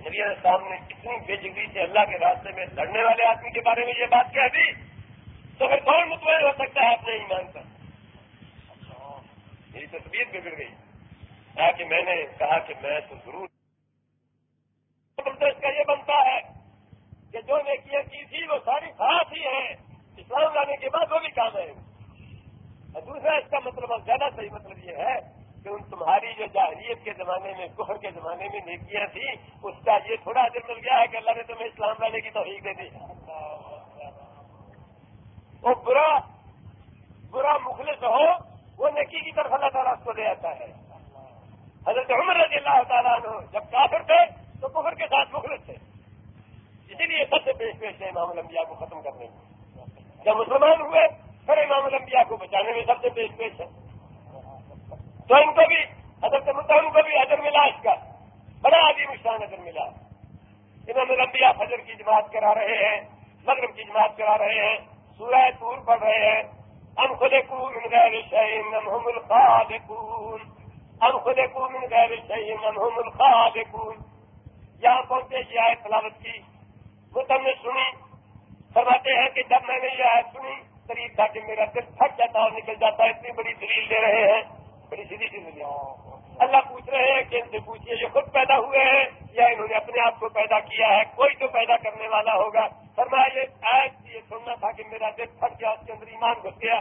نبی سامنے کتنی بے جگری سے اللہ کے راستے میں لڑنے والے آدمی کے بارے میں یہ بات کہہ دی، تو پھر کون مطمئن ہو سکتا ہے اپنے ایمان پر؟ اچھا۔ میری تصویر بگڑ گئی۔ تاکہ میں نے، کہا کہ میں تو ضرور کا یہ بنتا ہے کہ جو نے کی تھی وہ ساری خاص ہی ہے اسلام لانے کے بعد وہ بھی کام ہے اور دوسرا اس کا مطلب زیادہ صحیح مطلب یہ ہے کہ ان تمہاری جو جاہریت کے زمانے میں، کفر کے زمانے میں نیکیاں تھیں، اس کا یہ تھوڑا اجر مل گیا ہے کہ اللہ نے تمہیں اسلام لانے کی توفیق دے دی۔ وہ برا برا مخلص ہو، وہ نیکی کی طرف اللہ تعالیٰ اس کو دے آتا ہے۔ حضرت عمر رضی اللہ تعالیٰ عنہ جب کافر تھے، تو کفر کے ساتھ مخلص تھے۔ اسی لیے سب سے پیش پیش ہے امام الانبیاء کو ختم کرنے۔ میں جب مسلمان ہوئے پھر امام الانبیاء کو بچانے میں سب سے پیش پیش ہے۔ تو ان کو بھی، حضرت متحم کو بھی حضر ملا اس کا بڑا عظیم مشان حضر ملا امام الانبیاء فجر کی جماعت کرا رہے ہیں، مغرب کی جماعت کرا رہے ہیں، سورہ تور پڑھ رہے ہیں۔ ام خود من غیر شعیم ہم الخالقون۔ ام خود من غیر شعیم ہم الخالقون۔ یہاں پہنچے یہ آئے تلاوت کی۔ وہ تم نے سنی، فرماتے ہیں کہ جب میں نے یہ آئے سنی قریب تھا کہ میرا دل تھک جاتا اور نکل جاتا، اتنی بڑی دلیل دے رہے ہیں۔ بڑی سیدھی سی دلیل اللہ پوچھ رہے ہیں کہ ان سے پوچھیے یہ خود پیدا ہوئے ہیں یا انہوں نے اپنے آپ کو پیدا کیا ہے؟ کوئی تو پیدا کرنے والا ہوگا۔ فرمایا یہ آج یہ سننا تھا کہ میرا دل تھک گیا، اس کے اندر ایمان گھس گیا۔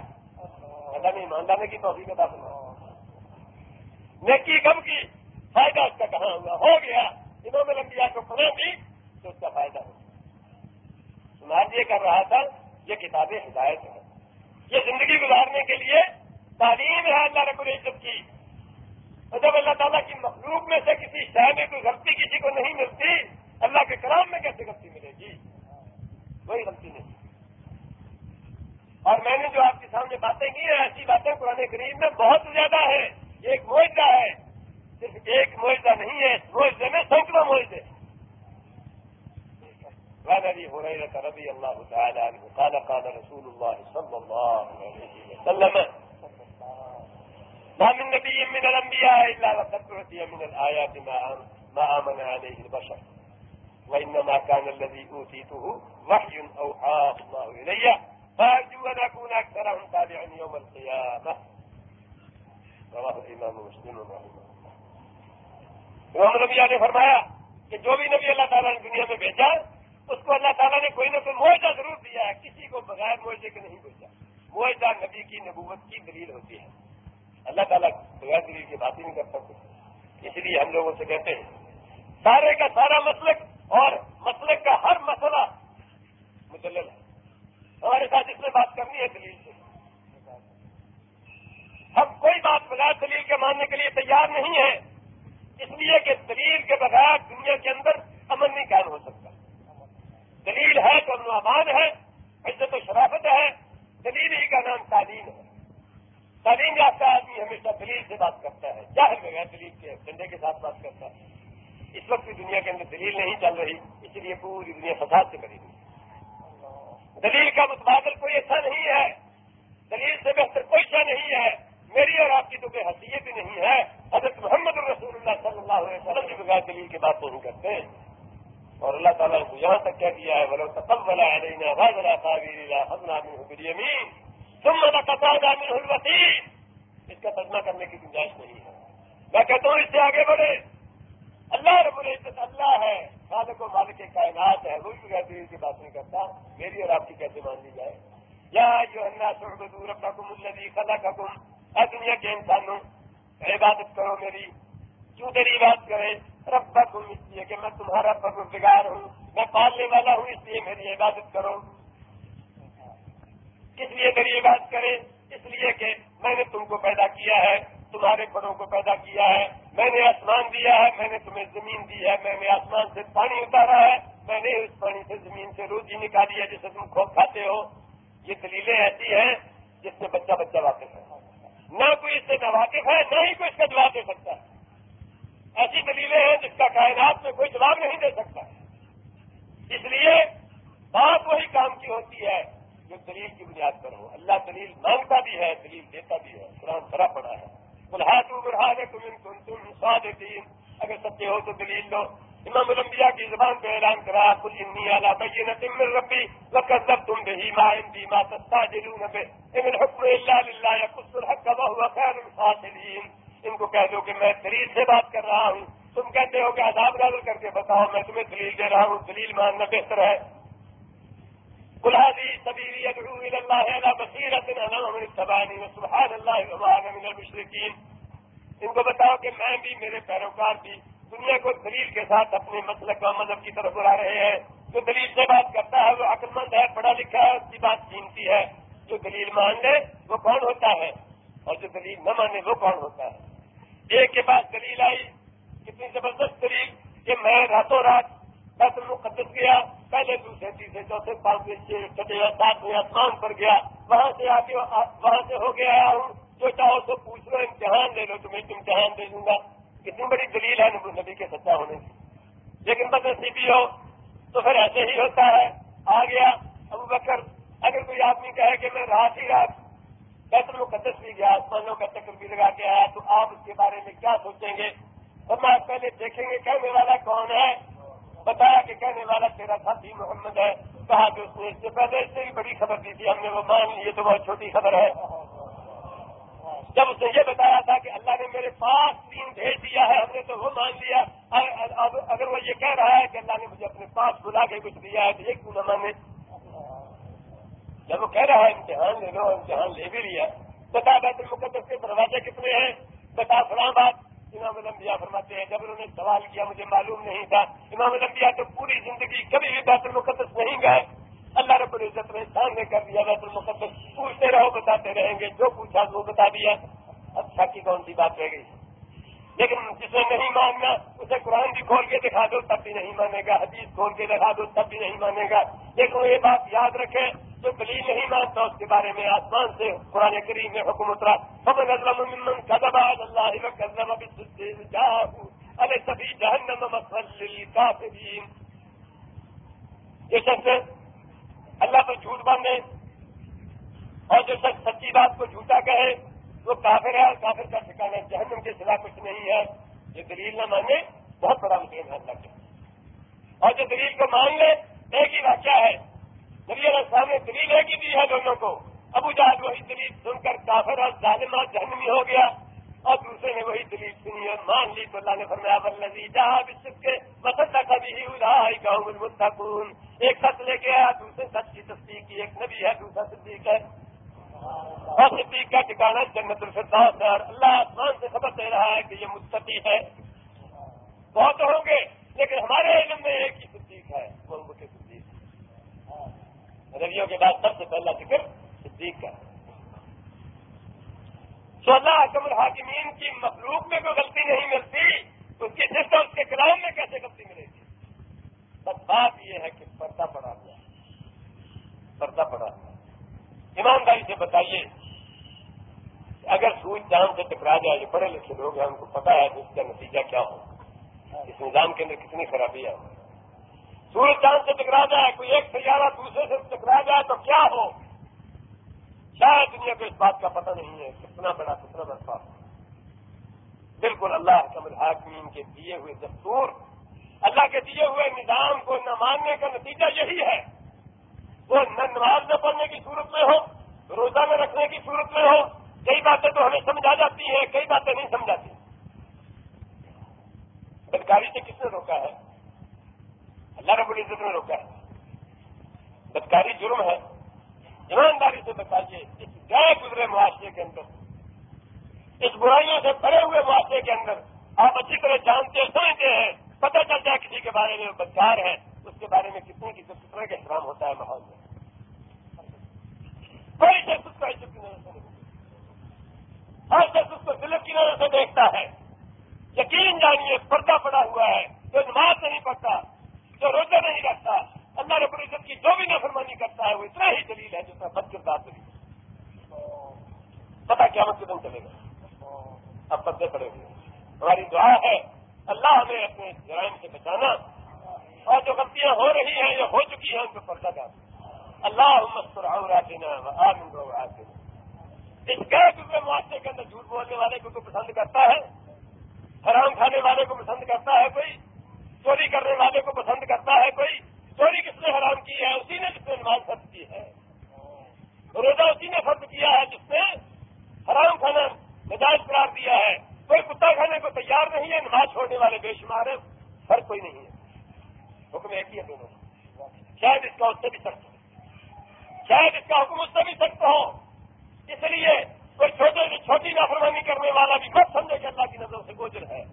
اللہ نے ایمان لانے کی توفیق ادا نیکی کم کی فائدہ اس کا کہاں ہوا؟ ہو گیا۔ انہوں نے لمبیا کو پڑھا دی تو اس کا فائدہ ہو سماج یہ کر رہا تھا یہ کتابیں ہدایت ہیں۔ یہ زندگی گزارنے کے لیے تعلیم ہے اللہ رب العزت کی۔ اور جب اللہ تعالیٰ کی مخلوق میں سے کسی شہر میں کوئی غلطی کسی کو نہیں ملتی، اللہ کے کلام میں کیسے غلطی ملے گی؟ وہی غلطی نہیں۔ اور میں نے جو آپ کے سامنے باتیں کی ہیں، ایسی باتیں قرآن کریم میں بہت زیادہ ہے ایک معاہدہ ہے۔ صرف ایک معاہدہ نہیں ہے، اس معاہدے میں سینکڑوں معاہدے وعن ابي هريره رضي الله تعالى عنه قال قال رسول الله صلى الله عليه وسلم، ما من نبي من الانبياء الا وقد اعطي من الايات ما ما امن عليه البشر وانما كان الذي اوتيته وحي اوحاه الله الي فارجو ان اكون اكثرهم تابعا يوم القيامه رواه الامام مسلم رحمه الله. امام نبی نے فرمایا کہ جو بھی نبی اللہ تعالیٰ نے دنیا میں بھیجا اس کو اللہ تعالیٰ نے کوئی نہ کوئی معاہدہ ضرور دیا ہے، کسی کو بغیر معاہدے کے نہیں بھیجا معاہدہ نبی کی نبوت کی دلیل ہوتی ہے۔ اللہ تعالیٰ بغیر دلیل کی بات ہی نہیں کر سکتے۔ اس لیے ہم لوگوں سے کہتے ہیں، سارے کا سارا مسلک اور مسلک کا ہر مسئلہ مدلل ہے۔ ہمارے ساتھ اس میں بات کرنی ہے دلیل سے۔ ہم کوئی بات بغیر دلیل کے ماننے کے لیے تیار نہیں ہے اس لیے کہ دلیل کے بغیر دنیا کے اندر امن نہیں قائم ہو سکتا۔ دلیل ہے تو امان ہے، عزت و شرافت ہے، دلیل ہی کا نام تعلیم ہے۔ تعلیم یافتہ آدمی ہمیشہ دلیل سے بات کرتا ہے ظاہر بغیر دلیل کے ڈنڈے کے ساتھ بات کرتا ہے۔ اس وقت دنیا کے اندر دلیل نہیں چل رہی، اس لیے پوری دنیا فساد سے کری ہوئی دلیل کا متبادل کوئی ایسا نہیں ہے۔ دلیل سے بہتر کوئی شہ نہیں ہے۔ میری اور آپ کی تو کوئی حیثیت ہی نہیں ہے۔ حضرت محمد الرسول اللہ صلی اللہ علیہ وسلم کی بغیر دلیل کی بات نہیں کرتے۔ اور اللہ تعالیٰ نے یہاں تک کیا دیا ہے بولو تب بلا علینا بازلا تعبیر تم ملا قطع من الوسیم اس کا ترجمہ کرنے کی گنجائش نہیں ہے۔ میں کہتا ہوں اس سے آگے بڑھے۔ اللہ رب العزت اللہ ہے، خالق و مالک کائنات ہے، وہ بغیر دلیل کی بات نہیں کرتا۔ میری اور آپ کی کیسے مان لی جائے؟ یا جو اللہ سرد ربکم الذی خلقکم، اے دنیا کے انسانوں، عبادت کرو میری کیوں تیری بات کرے۔ رب ہوں اس لیے کہ میں تمہارا بگار ہوں، میں پالنے والا ہوں، اس لیے میری عبادت کرو۔ کس لیے میری عبادت کرے، اس لیے کہ میں نے تم کو پیدا کیا ہے، تمہارے بڑوں کو پیدا کیا ہے۔ میں نے آسمان دیا ہے، میں نے تمہیں زمین دی ہے۔ میں نے آسمان سے پانی اتارا ہے، میں نے اس پانی سے زمین سے روزی نکالی ہے، جسے تم کھو کھاتے ہو۔ یہ دلیلیں ایسی ہیں جس سے بچہ بچہ واقف ہے۔ نہ کوئی اس سے نہ واقف ہے، نہ ہی کوئی اس کا جواب دے سکتا ہے۔ ایسی دلیلیں ہیں جس کا کائنات میں کوئی جواب نہیں دے سکتا۔ اس لیے بات وہی کام کی ہوتی ہے جو دلیل کی بنیاد پر ہو۔ اللہ دلیل مانگتا بھی ہے، دلیل دیتا بھی ہے۔ قرآن بھرا پڑا ہے۔ بلحاظ برہا دے تم تم سواد اگر سچے ہو تو دلیل لو۔ امام الانبیاء کی زبان پہ اعلان کرا کل انی اعلیٰ بینت من ربی وکذب تم بہی ما اندی ما تستاجلون بے ان الحکم الا للہ، یقص الحق وهو خیر الفاصلین ان کو کہہ دو کہ میں دلیل سے بات کر رہا ہوں۔ تم کہتے ہو کہ عذاب نازل کر کے بتاؤ، میں تمہیں دلیل دے رہا ہوں۔ دلیل ماننا بہتر ہے۔ قلهذه سبيلي يدعو الى الله على انا انا من المشركين ان کو بتاؤ کہ میں بھی، میرے پیروکار بھی دنیا کو دلیل کے ساتھ اپنے مسلک و مذہب کی طرف بلا رہے ہیں۔ جو دلیل سے بات کرتا ہے، وہ عقلمند ہے، پڑھا لکھا ہے، اس کی بات چینتی ہے۔ جو دلیل مان لے، وہ کون ہوتا ہے؟ اور جو دلیل نہ مانے، وہ کون ہوتا ہے؟ ایک کے پاس دلیل آئی کتنی زبردست دلیل کہ میں راتوں رات دس المقدس گیا، پہلے دوسرے، تیسرے، چوتھے، پانچویں چھ چھٹے، ساتویں، آسمان پر گیا۔ وہاں سے آ کے وہاں سے ہو کے آیا ہوں۔ جو چاہو تو پوچھ لو، امتحان لے لو، تمہیں امتحان دے دوں گا۔ کتنی بڑی دلیل ہے نبی کے سچا ہونے کی۔ لیکن بس نصیبی ہو تو پھر ایسے ہی ہوتا ہے۔ آ گیا ابو بکر، اگر کوئی آدمی کہے کہ میں رات ہی رات بیت المقدس بھی گیا آسمانوں کا چکر بھی لگا کے آیا تو آپ اس کے بارے میں کیا سوچیں گے؟ اور میں پہلے دیکھیں گے کہنے والا کون ہے؟ بتایا کہ کہنے والا تیرا ساتھی محمد ہے۔ کہا کہ اس نے اس سے پہلے اس سے بھی بڑی خبر دی تھی، ہم نے وہ مان لی تو بہت چھوٹی خبر ہے۔ جب اس نے یہ بتایا تھا کہ اللہ نے میرے پاس تین بھیج دیا ہے، ہم نے تو وہ مان لیا۔ اگر وہ یہ کہہ رہا ہے کہ اللہ نے مجھے اپنے پاس بلا کے کچھ دیا ہے، تو یہ کیوں نہ مانے؟ جب وہ کہہ رہا ہے امتحان لے لو، امتحان لے بھی لیا۔ بتا بیت المقدس کے دروازے کتنے ہیں؟ بتا فلاں بات۔ امام الانبیاء فرماتے ہیں، جب انہوں نے سوال کیا، مجھے معلوم نہیں تھا۔ امام الانبیاء تو پوری زندگی کبھی بھی بیت المقدس نہیں گئے۔ اللہ رب العزت نے سامنے کر دیا بیت المقدس۔ پوچھتے رہو، بتاتے رہیں گے۔ جو پوچھا، وہ بتا دیا۔ اچھا کی کون سی بات رہ گئی؟ لیکن جسے نہیں ماننا، اسے قرآن بھی کھول کے دکھا دو، تب بھی نہیں مانے گا، حدیث کھول کے دکھا دو، تب بھی نہیں مانے گا۔ لیکن یہ بات یاد رکھے جو دلیل نہیں مانتا، اس کے بارے میں آسمان سے قرآن کریم میں حکم اترا۔ سب نظر ارے سبھی جہنم یہ شخص اللہ پر جھوٹ باندھے اور جو شخص سچی بات کو جھوٹا کہے وہ کافر ہے اور کافر کا ٹھکانا جہنم کے سوا کچھ نہیں ہے۔ یہ دلیل نہ مانے بہت بڑا مقیم ہے اللہ کے۔ اور جو دلیل کو مان لے ایک ہی واقعہ ہے۔ نبی علیہ السلام نے دلیل ایک ہی دی ہے دونوں کو۔ ابو جہاز وہی دلیل سن کر کافر اور ظالمہ جہنمی ہو گیا۔ اور دوسرے نے وہی دلیل سنی اور مان لی تو اللہ نے فرمایا بلزی جہاں کے مسئلہ کبھی ہی ادائی گاؤں ایک سچ لے کے آیا، دوسرے سچ کی تصدیق کی۔ ایک نبی ہے، دوسرا صدیق ہے۔ صدیق کا ٹھکانا جنت الفردوس ہے۔ اور اللہ آسمان سے خبر دے رہا ہے کہ یہ مستقی ہے۔ بہت ہوں گے، لیکن ہمارے علم میں ایک ہی صدیق ہے، وہ کے صدیق۔ ندیوں کے بعد سب سے پہلا ذکر صدیق کا تو اللہ حکم الحاکمین کی مخلوق میں کوئی غلطی نہیں ملتی تو اس کی جس اس کے کلام میں کیسے غلطی ملے گی؟ بس بات یہ ہے کہ پردہ پڑا گیا پردہ پڑا گیا ایمانداری سے بتائیے، اگر سوئی چاند سے ٹکرا جائے جو پڑھے لکھے لوگ ہیں ان کو پتا ہے کہ اس کا نتیجہ کیا ہو۔ اس نظام کے اندر کتنی خرابی ہے۔ سورج چاند سے ٹکرا جائے، کوئی ایک سیارہ دوسرے سے ٹکرا جائے تو کیا ہو؟ شاید دنیا کو اس بات کا پتہ نہیں ہے، کتنا بڑا کتنا بڑا بالکل اللہ کم الحاکمین کے دیے ہوئے دستور، اللہ کے دیے ہوئے نظام کو نہ ماننے کا نتیجہ یہی ہے۔ وہ نماز نہ پڑھنے کی صورت میں ہو، روزہ میں رکھنے کی صورت میں ہو، کئی باتیں تو ہمیں سمجھا جاتی ہیں، کئی باتیں نہیں سمجھاتی۔ بدکاری سے کس نے روکا ہے؟ اللہ رب العزت نے روکا ہے۔ بدکاری جرم ہے۔ ایمانداری سے بتائیے اس گئے گزرے معاشرے کے اندر۔ اس برائیوں سے بھرے ہوئے معاشرے کے اندر۔ آپ اچھی طرح جانتے، سمجھتے ہیں، پتہ چل جائے کسی کے بارے میں بدکار ہے۔ اس کے بارے میں کتنے کی کس طرح کا احترام ہوتا ہے ماحول میں؟ کوئی شخص اس کا عزت کی نظر سے نہیں ہر شخص کو دلت کی نظر سے دیکھتا ہے۔ یقین جانیے پردہ پڑا ہوا ہے جو نماز نہیں پڑتا جو روزہ نہیں رکھتا، اللہ رب العزت کی جو بھی نافرمانی کرتا ہے، وہ اتنا ہی دلیل ہے جتنا بد کردار دلیل پتا کیا مت دن چلے گا۔ اب پردے پڑے ہوئے ہماری دعا ہے، اللہ ہمیں اپنے جرائم سے بچانا۔ اور جو غلطیاں ہو رہی ہیں، یا ہو چکی ہیں، ان کو پردہ ڈال اللہ مستر اس گئے کیونکہ معاشرے کے اندر جھوٹ بولنے والے کو کوئی پسند کرتا ہے، حرام کھانے والے کو پسند کرتا ہے کوئی، چوری کرنے والے کو پسند کرتا ہے کوئی۔ چوری کس نے حرام کی ہے؟ اسی نے جس نے نماز فرض کی ہے۔ روزہ اسی نے فرض کیا ہے جس نے حرام کھانا نجائز قرار دیا ہے۔ کوئی کتا کھانے کو تیار نہیں ہے، نماز چھوڑنے والے بے شمار ہے فرق کوئی نہیں ہے۔ حکم ایک ہی ہے دونوں شاید اس کا اس سے بھی سخت ہو۔ شاید اس کا حکم اس سے بھی سخت ہو۔ اس لیے کوئی چھوٹے چھوٹی نافرمانی کرنے والا بھی مت سمجھے کہ اللہ کی سے گوجر ہے۔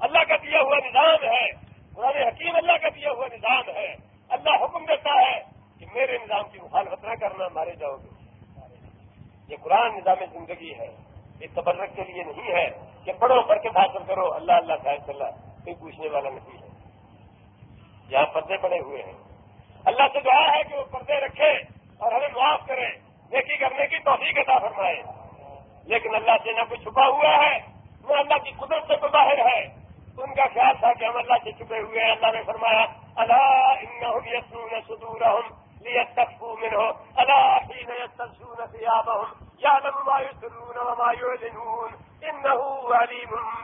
اللہ کا دیا ہوا نظام ہے۔ قرآن حکیم اللہ کا دیا ہوا نظام ہے۔ اللہ حکم دیتا ہے کہ میرے نظام کی مخالفت نہ کرنا، مارے جاؤ گے۔ یہ قرآن نظام زندگی ہے۔ یہ تبرک کے لیے نہیں ہے کہ پڑھو، پڑھ کے حاصل کرو۔ اللہ اللہ، صاحب اللہ کوئی پوچھنے والا نہیں ہے۔ یہاں پردے پڑے ہوئے ہیں۔ اللہ سے دعا ہے کہ وہ پردے رکھے اور ہمیں معاف کرے۔ نیکی کرنے کی توفیق عطا فرمائے۔ لیکن اللہ سے نہ کوئی چھپا ہوا ہے وہ اللہ کی قدرت سے تو باہر ہے۔ ان کا خیال تھا کہ ہم اللہ سے چھپے ہوئے ہیں۔ اللہ نے فرمایا اللہ ان یسون سدور لیتخفوا منه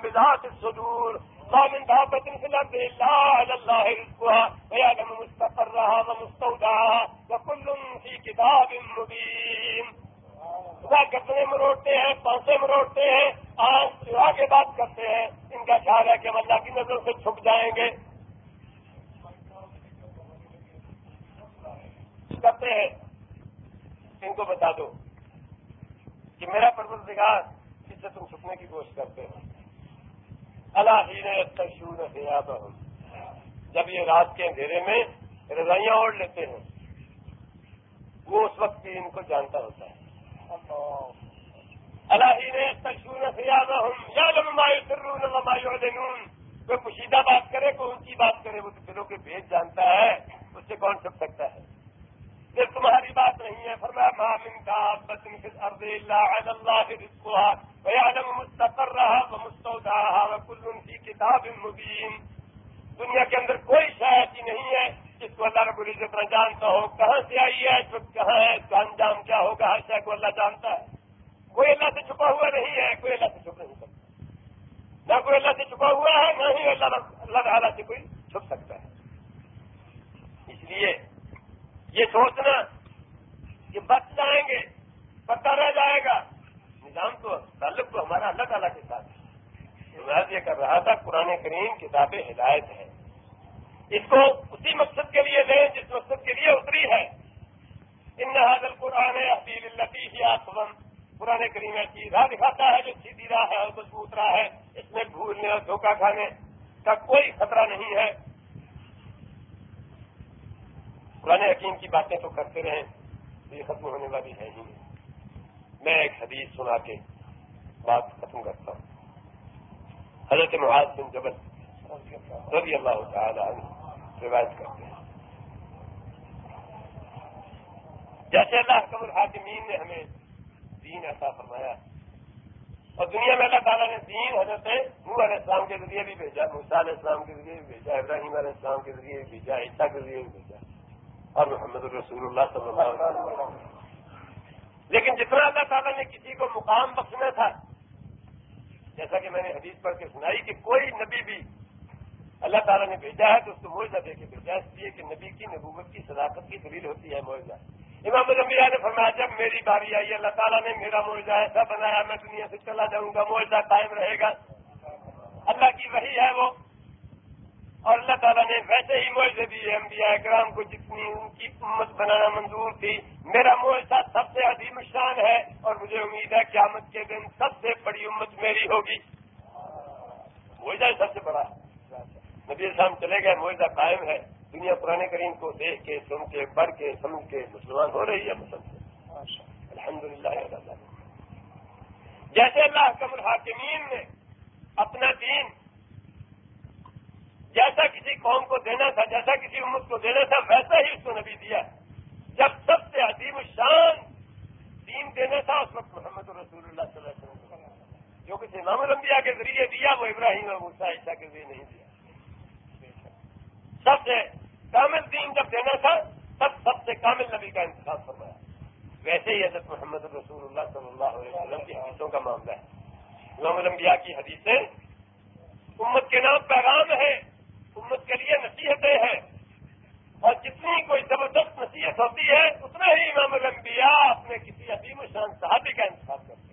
بذات الصدور۔ من دابة في الارض الا على الله رزقها ويعلم مستقرها ومستودعها وكل في كتاب مبين. گدنے مروڑتے ہیں پانسے مروڑتے ہیں، آج چڑا کے بات کرتے ہیں، ان کا خیال ہے کہ اللہ کی نظر سے چھپ جائیں گے۔ کرتے ہیں۔ ان کو بتا دو کہ میرا پروردگار اس سے تم چھپنے کی کوشش کرتے ہو اللہ ہی نے جب یہ رات کے اندھیرے میں رضائیاں اوڑھ لیتے ہیں، وہ اس وقت بھی ان کو جانتا ہوتا ہے۔ اللہ ہی نے تشور کوئی پوشیدہ بات کرے، کوئی اونچی بات کرے، وہ تو دلوں کے بھیج جانتا ہے، اس سے کون چھپ سکتا ہے؟ یہ تمہاری بات نہیں ہے۔ فرمایا مامن کا بسن ارد اللہ اللہ ويعلم مستقرها ومستودعها وكل في كتاب مبين دنیا کے اندر کوئی شاید ہی نہیں ہے جس کو اللہ رب العزت نہ جانتا ہو۔ کہاں سے آئی ہے؟ اس کہاں ہے؟ اس کا انجام کیا ہوگا؟ ہر شاید کو اللہ جانتا ہے۔ کوئی اللہ سے چھپا ہوا نہیں ہے، کوئی اللہ سے چھپ نہیں سکتا۔ نہ کوئی اللہ سے چھپا ہوا ہے، نہ ہی اللہ اللہ تعالیٰ سے کوئی چھپ سکتا ہے۔ اس لیے یہ سوچنا کہ بچ جائیں گے، پتہ رہ جائے گا۔ نظام تو تعلق تو ہمارا اللہ تعالیٰ کے ساتھ ہے۔ یہ کر رہا تھا، قرآن کریم کتاب ہدایت ہے۔ اس کو اسی مقصد کے لیے لیں جس مقصد کے لیے اتری ہے۔ ان حاضر قرآن حفیظ الطیف آسم قرآن کریم ایسی راہ دکھاتا ہے جو سیدھی راہ ہے اور مضبوط راہ ہے۔ اس میں بھولنے اور دھوکہ کھانے کا کوئی خطرہ نہیں ہے۔ قرآن حکیم کی باتیں تو کرتے رہیں یہ ختم ہونے والی ہے ہی میں ایک حدیث سنا کے بات ختم کرتا ہوں۔ حضرت محاذ بن جبل رضی اللہ تعالی عنہ روایت کرتے ہیں۔ جیسے اللہ قبر الحاکمین نے ہمیں دین ایسا فرمایا۔ اور دنیا میں اللہ تعالیٰ نے دین حضرت نور علیہ السلام کے ذریعے بھی بھیجا، موسیٰ علیہ السلام کے ذریعے بھی بھیجا، ابراہیم علیہ السلام کے ذریعے بھی بھیجا، عیسیٰ کے ذریعے بھی بھیجا۔ اور محمد الرسول اللہ صلی اللہ علیہ وسلم۔ لیکن جتنا اللہ تعالیٰ نے کسی کو مقام بخشنا تھا، جیسا کہ میں نے حدیث پڑھ کے سنائی کہ کوئی نبی بھی اللہ تعالیٰ نے بھیجا ہے تو اس کو معاوضہ دے کے بھیجا اس لیے کہ نبی کی نبوت کی صداقت کی دلیل ہوتی ہے معاوضہ۔ امام الانبیاء نے فرمایا، جب میری باری آئی، اللہ تعالیٰ نے میرا معاوضہ ایسا بنایا، میں دنیا سے چلا جاؤں گا، معاوضہ قائم رہے گا۔ اللہ کی وہی ہے وہ۔ اور اللہ تعالیٰ نے ویسے ہی معاوضے دیے، انبیاء کرام کو جتنی ان کی امت بنانا منظور تھی۔ میرا معاوضہ سب سے عظیم شان ہے اور مجھے امید ہے قیامت کے دن سب سے بڑی امت میری ہوگی۔ معاوضہ سب سے بڑا۔ نبی السلام چلے گئے معاوضہ قائم ہے۔ دنیا پرانے کریم کو دیکھ کے، سن کے، پڑھ کے، سمجھ کے مسلمان ہو رہی ہے مسلم الحمد للہ جیسے اللہ حکم الحاکمین نے اپنا دین جیسا کسی قوم کو دینا تھا، جیسا کسی امت کو دینا تھا، ویسا ہی اس کو نبی دیا۔ جب سب سے عظیم شان دین دینا تھا، اس وقت محمد رسول اللہ صلی اللہ علیہ وسلم جو کسی امام الانبیاء کے ذریعے دیا، وہ ابراہیم اور موسا عیشہ کے ذریعے نہیں دیا۔ سب سے کامل دین جب دینا تھا، تب سب سے کامل نبی کا انتخاب فرمایا۔ ویسے ہی حضرت محمد رسول اللہ صلی اللہ علیہ وسلم کی حدیثوں کا معاملہ ہے۔ امام الانبیاء کی حدیثیں امت کے نام پیغام ہے امت کے لیے نصیحتیں ہیں۔ اور جتنی کوئی زبردست نصیحت ہوتی ہے، اتنا ہی امام الانبیاء اپنے کسی عظیم شان صحابی کا انتخاب کرتے ہیں۔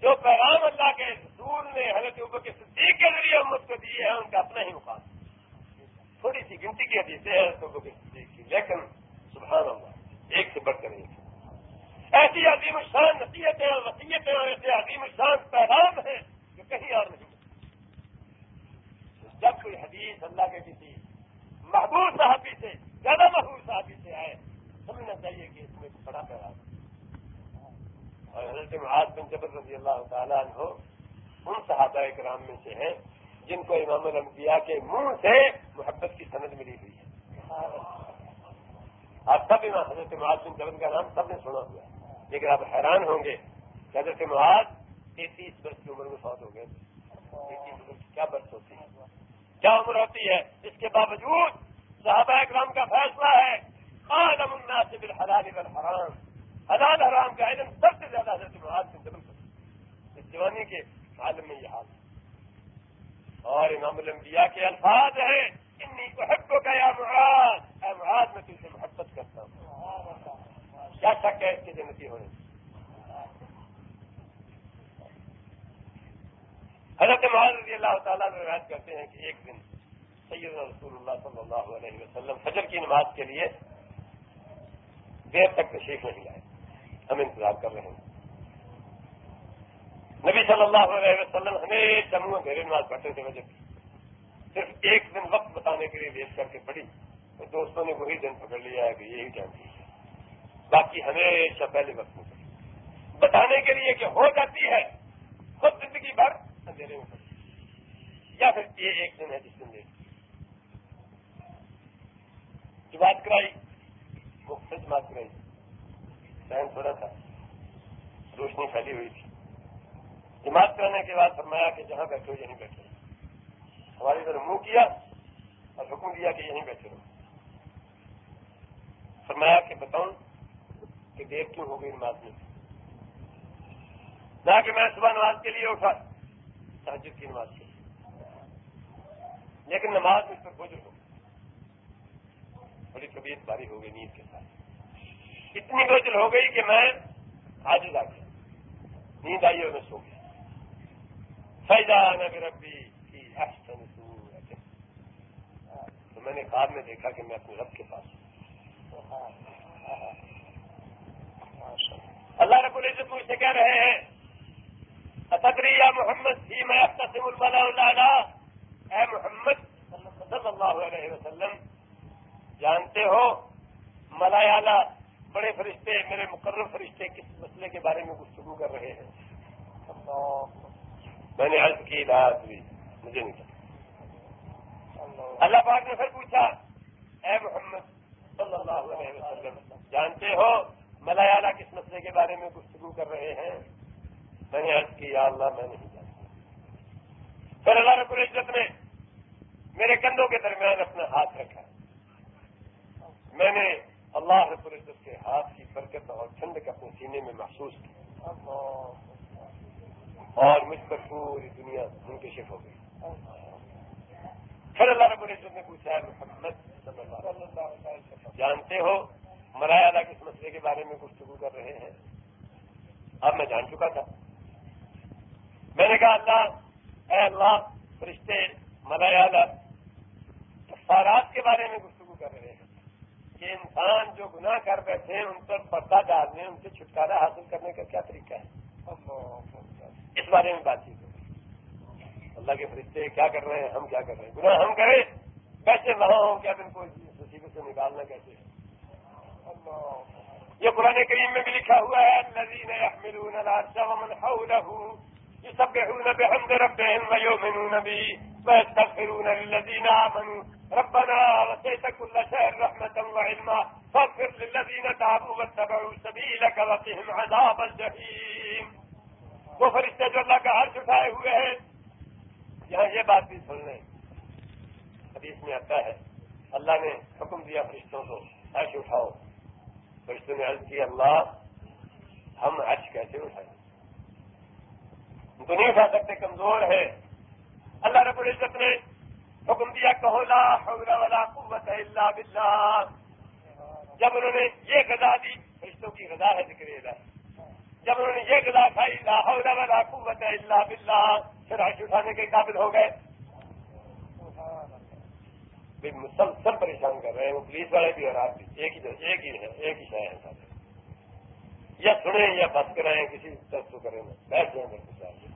جو پیغام اللہ کے رسول نے حضرت عبر کے صدیق کے ذریعے امت کو دیے ہیں، ان کا اپنا ہی مقام تھوڑی سی گنتی کی حدیثیں ہیں حضرت کے صدیق کی، لیکن سبحان اللہ، ایک سے بڑھ کر ایک ایسی عظیم شان نصیحتیں اور وسیعتیں اور ایسے عظیم شان پیغام ہیں جو کہیں اور نہیں۔ جب کوئی حدیث اللہ کے کسی محبوب صحابی سے، زیادہ محبوب صحابی سے آئے، سمجھنا چاہیے کہ اس میں بڑا پیغام اور حضرت محاذ بن جبر رضی اللہ تعالیٰ عنہ ان صحابہ اکرام میں سے ہیں، جن کو امام الانبیاء کے منہ سے محبت کی سند ملی ہوئی ہے۔ آپ سب امام، حضرت محاذ بن جبر کا نام سب نے سنا ہوا ہے۔ لیکن آپ حیران ہوں گے کہ حضرت محاذ تینتیس برس کی عمر میں فوت ہو گئے تینتیس برس کیا برس ہوتی ہے؟ کیا عمر ہوتی ہے؟ اس کے باوجود صحابہ اکرام کا فیصلہ ہے عالم الناس بالحلال والحرام. حلال حرام کا علم سب سے زیادہ حضرت معاذ بن جبل کو اس جوانی کے عالم میں یہ حال ہے۔ اور امام الانبیاء کے الفاظ ہیں، انی کو کا یا مراد اے مراد میں تم سے محبت کرتا ہوں۔ کیا شک ہے اس کے جنتی ہونے سے؟ حضرت معاذ رضی اللہ تعالیٰ روایت کرتے ہیں کہ ایک دن سید رسول اللہ صلی اللہ علیہ وسلم فجر کی نماز کے لیے دیر تک تشریف نہیں آئے ہم انتظار کر رہے ہیں۔ نبی صلی اللہ علیہ وسلم ہمیشہ منہ گھر نماز پڑھتے تھے وجہ صرف ایک دن وقت بتانے کے لیے ویٹ کر کے پڑھی تو دوستوں نے وہی دن پکڑ لیا ہے کہ یہی ٹائم باقی ہمیشہ پہلے وقت میں پڑھی۔ بتانے کے لیے کہ ہو جاتی ہے۔ خود زندگی بھر اندھیرے میں یا پھر یہ ایک دن ہے جس دن جو بات کرائی، وہ سچ بات کرائی۔ ٹائم تھوڑا تھا۔ روشنی پھیلی ہوئی تھی۔ جماعت کرنے کے بعد فرمایا کہ جہاں بیٹھے ہو، یہیں بیٹھے ہماری طرف منہ کیا اور حکم دیا کہ یہیں بیٹھے رہو۔ فرمایا کہ بتاؤں کہ دیر کیوں ہو گئی نماز میں؟ نہ کہ میں صبح نماز کے لیے اٹھا۔ تحجد کی نماز کے لیکن نماز اس پر بوجھ ہو بڑی طبیعت باری ہو گئی نیند کے ساتھ۔ اتنی بوجھ ہو گئی کہ میں آج آ گیا۔ نیند آئی اور میں سو گیا۔ فیضا نبی ربی کی احسن تو میں نے خواب میں دیکھا کہ میں اپنے رب کے پاس ہوں۔ اللہ رب العزت مجھ سے کہہ رہے ہیں اتکریہ محمد سی میں اختصم البلا اے محمد صلی اللہ علیہ وسلم، جانتے ہو؟ ملایالہ بڑے فرشتے، میرے مقرر فرشتے کس مسئلے کے بارے میں گفتگو کر رہے ہیں؟ میں نے عرض کی رات ہوئی مجھے نہیں پتا۔ اللہ پاک نے پھر پوچھا، اے محمد صلی اللہ علیہ وسلم، جانتے ہو ملایالہ کس مسئلے کے بارے میں گفتگو کر رہے ہیں؟ میں نے عرض کی یا اللہ میں نہیں جانتا۔ پھر اللہ رب العزت نے میرے کندھوں کے درمیان اپنا ہاتھ رکھا۔ میں نے اللہ رب العزت کے ہاتھ کی برکت اور ٹھنڈ اپنے سینے میں محسوس کی۔ اور مجھ پر پوری دنیا منکشف ہو گئی۔ پھر اللہ رب العزت نے پوچھا ہے محمد، جانتے ہو مرایا اللہ کس مسئلے کے بارے میں گفتگو کر رہے ہیں؟ اب میں جان چکا تھا۔ میں نے کہا اللہ اے اللہ، فرشتے مرایا کفارات کے بارے میں گفتگو کر رہے ہیں۔ کہ انسان جو گناہ کر بیٹھے ان پر پردہ ڈالنے، ان سے چھٹکارا حاصل کرنے کا کیا طریقہ ہے؟ اس بارے میں بات چیت ہو اللہ کے فرشتے کیا کر رہے ہیں؟ ہم کیا کر رہے ہیں؟ گناہ ہم کریں، کیسے وہاں ہوں کیا دن کو مصیبت سے نکالنا کیسے ہے؟ یہ قرآن کریم میں بھی لکھا ہوا ہے يسبحون بحمد ربهم ويؤمنون به ويستغفرون للذين آمنوا. ربنا وسعت كل شيء رحمة وعلما. فاغفر للذين تابوا واتبعوا سبيلك وقهم عذاب الجحيم. وہ فرشتے جو اللہ کا ہر اٹھائے ہوئے ہیں، یہاں یہ بات بھی سن لیں۔ حدیث میں آتا ہے، اللہ نے حکم دیا فرشتوں کو، عرش اٹھاؤ۔ فرشتوں نے عرض کیا، اللہ، ہم عرش کیسے اٹھائیں؟ تو نہیں اٹھا سکتے کمزور ہے۔ اللہ رب العزت نے حکم دیا کہو لا حول ولا قوت الا باللہ۔ جب انہوں نے یہ غذا دی، فرشتوں کی غذا ہے ذکر الہی جب انہوں نے یہ گلا کھائی لاہور قوت اللہ بلّہ پھر حج اٹھانے کے قابل ہو گئے۔ مسلسل پریشان کر رہے ہیں، وہ پولیس والے بھی اور آپ بھی۔ ایک ہی ایک ہی ہے، ایک ہی شہر ہے۔ سارے یا سنیں یا بس کرائیں کسی طرف کو کریں۔ بیٹھ جائیں۔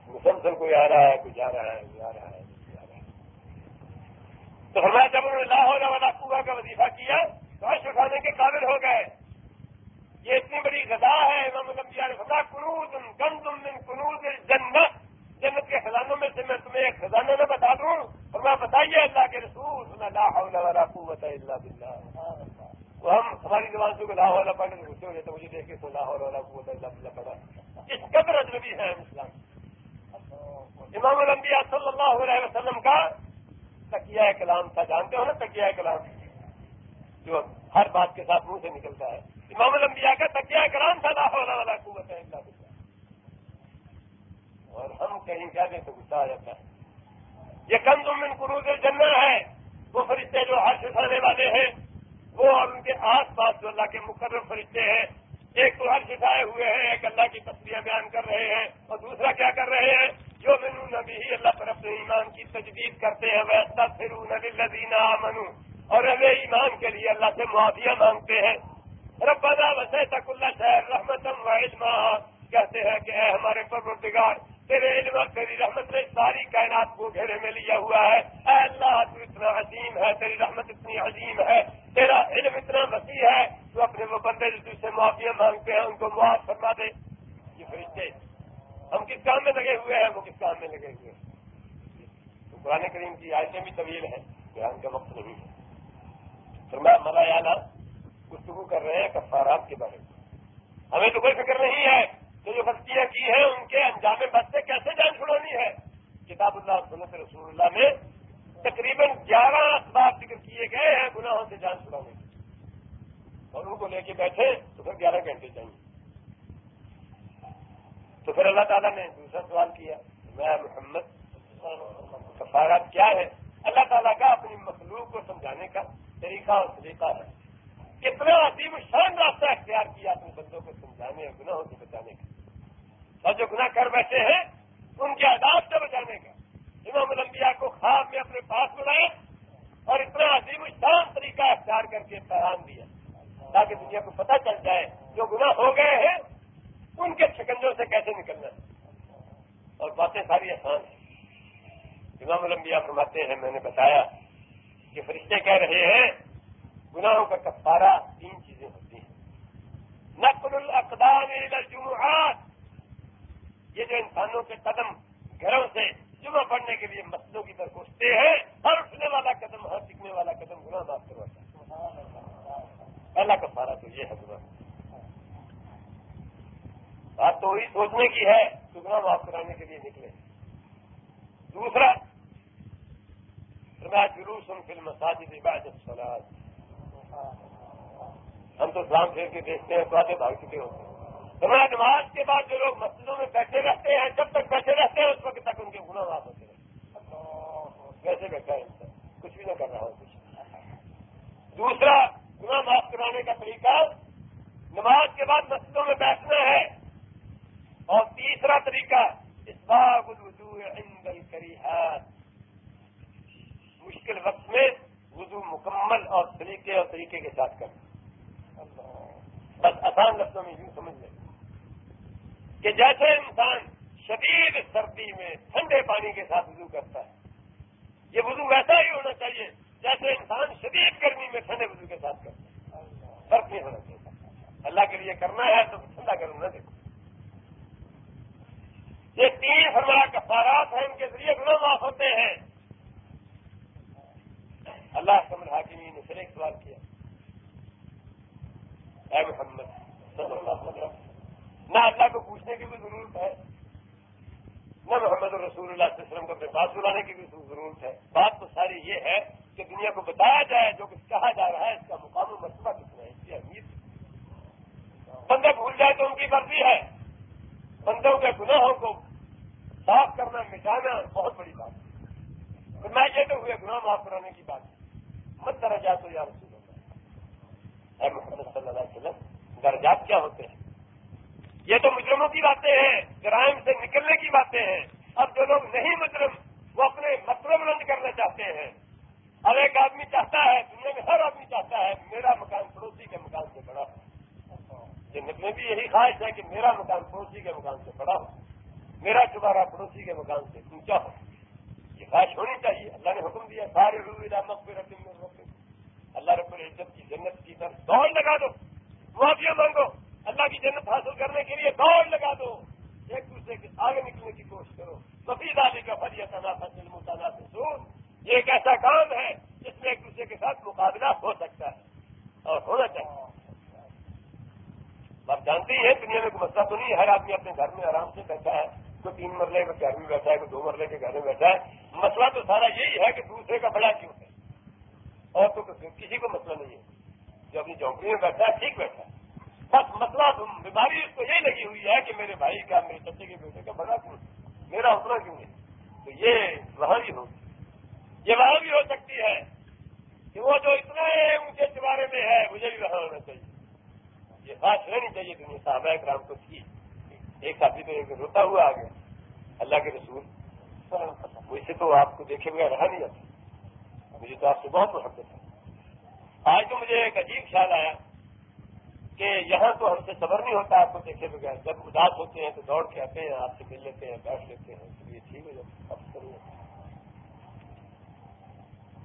مسلسل کوئی آ رہا ہے، کوئی جا رہا ہے، کوئی آ رہا ہے، کوئی جا رہا ہے۔ تو ہمارا جب انہوں نے لاہور والا کنواں کا وظیفہ کیا، تو حج اٹھانے کے قابل ہو گئے۔ یہ اتنی بڑی غذا ہے، امام الانبیاء نے خدا کنوز گندم من کنوز جنت جنت کے خزانوں میں سے میں تمہیں ایک خزانہ نہ بتا دوں اور میں بتائیے اللہ کے رسول لا حول ولا قوت الا باللہ۔ تو ہم، ہماری زبان سے لاہور والا پڑھنے غصے ہو جاتے مجھے دیکھ کے تو لاہور والا قوت الا باللہ پڑھا؟ اس قدر اجنبی ہے اسلام۔ امام الانبیاء صلی اللہ علیہ وسلم کا تکیہ کلام تھا، جانتے ہو نا تکیہ کلام؟ جو ہر بات کے ساتھ منہ سے نکلتا ہے۔ امام الانبیاء کا تکیہ کرام تھا لاہور والا قوت ہے اور ہم کہیں کیا دیں تو غصہ آ جاتا ہے۔ یہ کم من قروض جنر ہے۔ وہ فرشتے جو ہر اٹھانے والے ہیں، وہ اور ان کے آس پاس جو اللہ کے مقرر فرشتے ہیں، ایک تو ہر اٹھائے ہوئے ہیں، ایک اللہ کی تصویریں بیان کر رہے ہیں، اور دوسرا کیا کر رہے ہیں؟ جو منو نبی ہی اللہ پر اپنے ایمان کی تجدید کرتے ہیں ویسا پھر نبی منو اور اگلے ایمان کے لیے اللہ سے معافیا مانگتے ہیں۔ ربنا وسے تک اللہ شہر رحمتم و علما۔ کہتے ہیں کہ اے ہمارے پروردگار، تیرے علم تیری رحمت نے ساری کائنات کو گھیرے میں لیا ہوا ہے۔ اے اللہ، تو اتنا عظیم ہے، تیری رحمت اتنی عظیم ہے۔ تیرا علم اتنا وسیع ہے۔ تو اپنے وہ بندے جو سے معافیا مانگتے ہیں، ان کو معاف فرما دے۔ یہ فرشتے ہم کس کام میں لگے ہوئے ہیں؟ وہ کس کام میں لگے ہوئے ہیں؟ تو قرآن کریم کی آیتیں بھی طویل ہیں بیان کا وقت نہیں ہے۔ پھر میں ملایا گفتگو کر رہے ہیں کفارات کے بارے میں۔ ہمیں تو کوئی فکر نہیں ہے کہ جو غلطیاں کی ہیں، ان کے انجام بد سے کیسے جان چھڑانی ہے؟ کتاب اللہ، سنت رسول اللہ میں تقریباً گیارہ اسباب ذکر کیے گئے ہیں گناہوں سے جان چھڑانے اور ان کو لے کے بیٹھے تو پھر گیارہ گھنٹے چاہیے۔ تو پھر اللہ تعالیٰ نے دوسرا سوال کیا، میں محمد کفارات کیا ہے؟ اللہ تعالیٰ کا اپنی مخلوق کو سمجھانے کا طریقہ اور طریقہ ہے۔ کتنا عظیم شان راستہ اختیار کیا اپنے بندوں کو سمجھانے اور گناہوں سے بچانے کا۔ اور جو گناہ کر بیٹھے ہیں، ان کے آداب سے بچانے کا۔ امام الانبیاء کو خواب میں اپنے پاس بلائے اور اتنا عظیم شان طریقہ اختیار کر کے پیغام دیا، تاکہ دنیا کو پتہ چل جائے جو گناہ ہو گئے ہیں ان کے شکنجوں سے کیسے نکلنا اور باتیں ساری آسان ہیں۔ امام الانبیاء فرماتے ہیں، میں نے بتایا کہ فرشتے کہہ رہے ہیں، گناہوں کا کفارہ تین چیزیں ہوتی ہیں۔ نقل الاقدام الجمعات۔ یہ جو انسانوں کے قدم گھروں سے جمعہ پڑنے کے لیے مسجدوں کی طرف اٹھتے ہیں، ہر اٹھنے والا قدم، ہر سیکھنے والا قدم گناہ معاف کرواتا ہے۔ پہلا کفارہ تو یہ ہے گناہ۔ بات تو وہی سوچنے کی ہے کہ گناہ معاف کرانے کے لیے نکلے۔ دوسرا جلوس ان فلم مساجد عبادت سلاد ہم تو اسلام پھیر کے دیکھتے ہیں تو آتے بھاگ چکے ہوتے ہیں۔ ہمارا نماز کے بعد جو لوگ مسجدوں میں بیٹھے رہتے ہیں، جب تک بیٹھے رہتے ہیں، اس وقت تک ان کے گنا معاف ہوتے ہیں۔ کیسے بیٹھا ہے کچھ بھی نہ کر رہا ہو، کچھ دوسرا گنا معاف کرانے کا طریقہ، نماز کے بعد مسجدوں میں بیٹھنا ہے۔ اور تیسرا طریقہ اس بار کری مشکل وقت میں وضو مکمل اور طریقے اور طریقے کے ساتھ کرنا۔ بس آسان لفظوں میں یوں سمجھ لیں۔ کہ جیسے انسان شدید سردی میں ٹھنڈے پانی کے ساتھ وضو کرتا ہے، یہ وضو ویسا ہی ہونا چاہیے جیسے انسان شدید گرمی میں ٹھنڈے وضو کے ساتھ کرتا ہے۔ فرق نہیں ہونا چاہیے۔ اللہ کے لیے کرنا ہے تو ٹھنڈا کروں نہ دیکھو۔ یہ تین ہمارا کفارات ہیں، ان کے ذریعے گناہ معاف ہوتے ہیں۔ اللہ کمل حاکمی نے پھر ایک سوال کیا۔ اے محمد صلی اللہ علیہ وسلم نہ اللہ کو پوچھنے کی بھی ضرورت ہے، نہ محمد رسول اللہ علیہ وسلم کو اپنے پاس بلانے کی بھی ضرورت ہے۔ بات تو ساری یہ ہے کہ دنیا کو بتایا جائے جو کچھ کہا جا رہا ہے، اس کا مقام و مرتبہ کتنا ہے، اس کی اہمیت بندے بھول جائے تو ان کی مرضی ہے، بندوں کے گناہوں کو صاف کرنا مٹانا بہت بڑی بات ہے۔ میں یہ تو ہوئے گناہ معاف کرانے کی بات مت درجات ہو یا رسول اللہ۔ اے محمد صلی اللہ علیہ وسلم، درجات کیا ہوتے ہیں؟ یہ تو مجرموں کی باتیں ہیں، جرائم سے نکلنے کی باتیں ہیں۔ اب جو لوگ نہیں مجرم، وہ اپنے مطلب بلند کرنا چاہتے ہیں۔ اب ایک آدمی چاہتا ہے، دنیا میں ہر آدمی چاہتا ہے، میرا مکان پڑوسی کے مکان سے بڑا ہو۔ جنت میں بھی یہی خواہش ہے کہ میرا مکان پڑوسی کے مکان سے بڑا ہو۔ میرا چبارہ پڑوسی کے مکان سے اونچا ہو یہ خواہش ہونی چاہیے۔ اللہ نے حکم دیا سارے اللہ رب العزت کی جنت کی طرف دوڑ لگا دو۔ معافیا مانگو۔ اللہ کی جنت حاصل کرنے کے لیے دوڑ لگا دو۔ ایک دوسرے کے آگے نکلنے کی کوشش کرو۔ سفید علی کا فری تناسا سے سور یہ ایک ایسا کام ہے جس میں ایک دوسرے کے ساتھ مقابلہ ہو سکتا ہے اور ہونا چاہیے۔ آپ جانتے ہی ہیں، دنیا میں کوئی مسئلہ تو نہیں ہر آدمی اپنے گھر میں آرام سے بیٹھا ہے۔ کوئی تین مرلے کے گھر میں بیٹھا ہے کوئی دو مرلے کے گھر میں بیٹھا ہے۔ مسئلہ تو سارا یہی ہے کہ دوسرے کا بڑا کیوں ہے؟ اور تو کسی کو مسئلہ نہیں ہے۔ جو اپنی چوکری میں بیٹھا ہے، ٹھیک بیٹھا ہے۔ بس مسئلہ بیماری اس کو یہی لگی ہوئی ہے کہ میرے بھائی کا، میرے چچے کے بیٹے کا بڑا کیوں میرا اتنا کیوں ہے؟ تو یہ وہاں بھی ہوگی یہ وہاں بھی ہو سکتی ہے کہ وہ جو اتنا اونچے چبارے میں ہے، مجھے بھی وہاں ہونا چاہیے۔ یہ بات رہنی چاہیے دنیا صاحب کرام کو تھی۔ ایک ساتھی تو ایک روتا ہوا آ گیا اللہ کے رسول۔ ویسے تو آپ کو دیکھے بغیر رہا نہیں جاتا۔ مجھے تو آپ سے بہت محبت ہے۔ آج تو مجھے ایک عجیب خیال آیا کہ یہاں تو ہم سے صبر نہیں ہوتا، آپ کو دیکھے بغیر۔ جب اداس ہوتے ہیں تو دوڑ کے آتے ہیں، آپ سے مل لیتے ہیں، بیٹھ لیتے ہیں۔ تو یہ ٹھیک ہے اب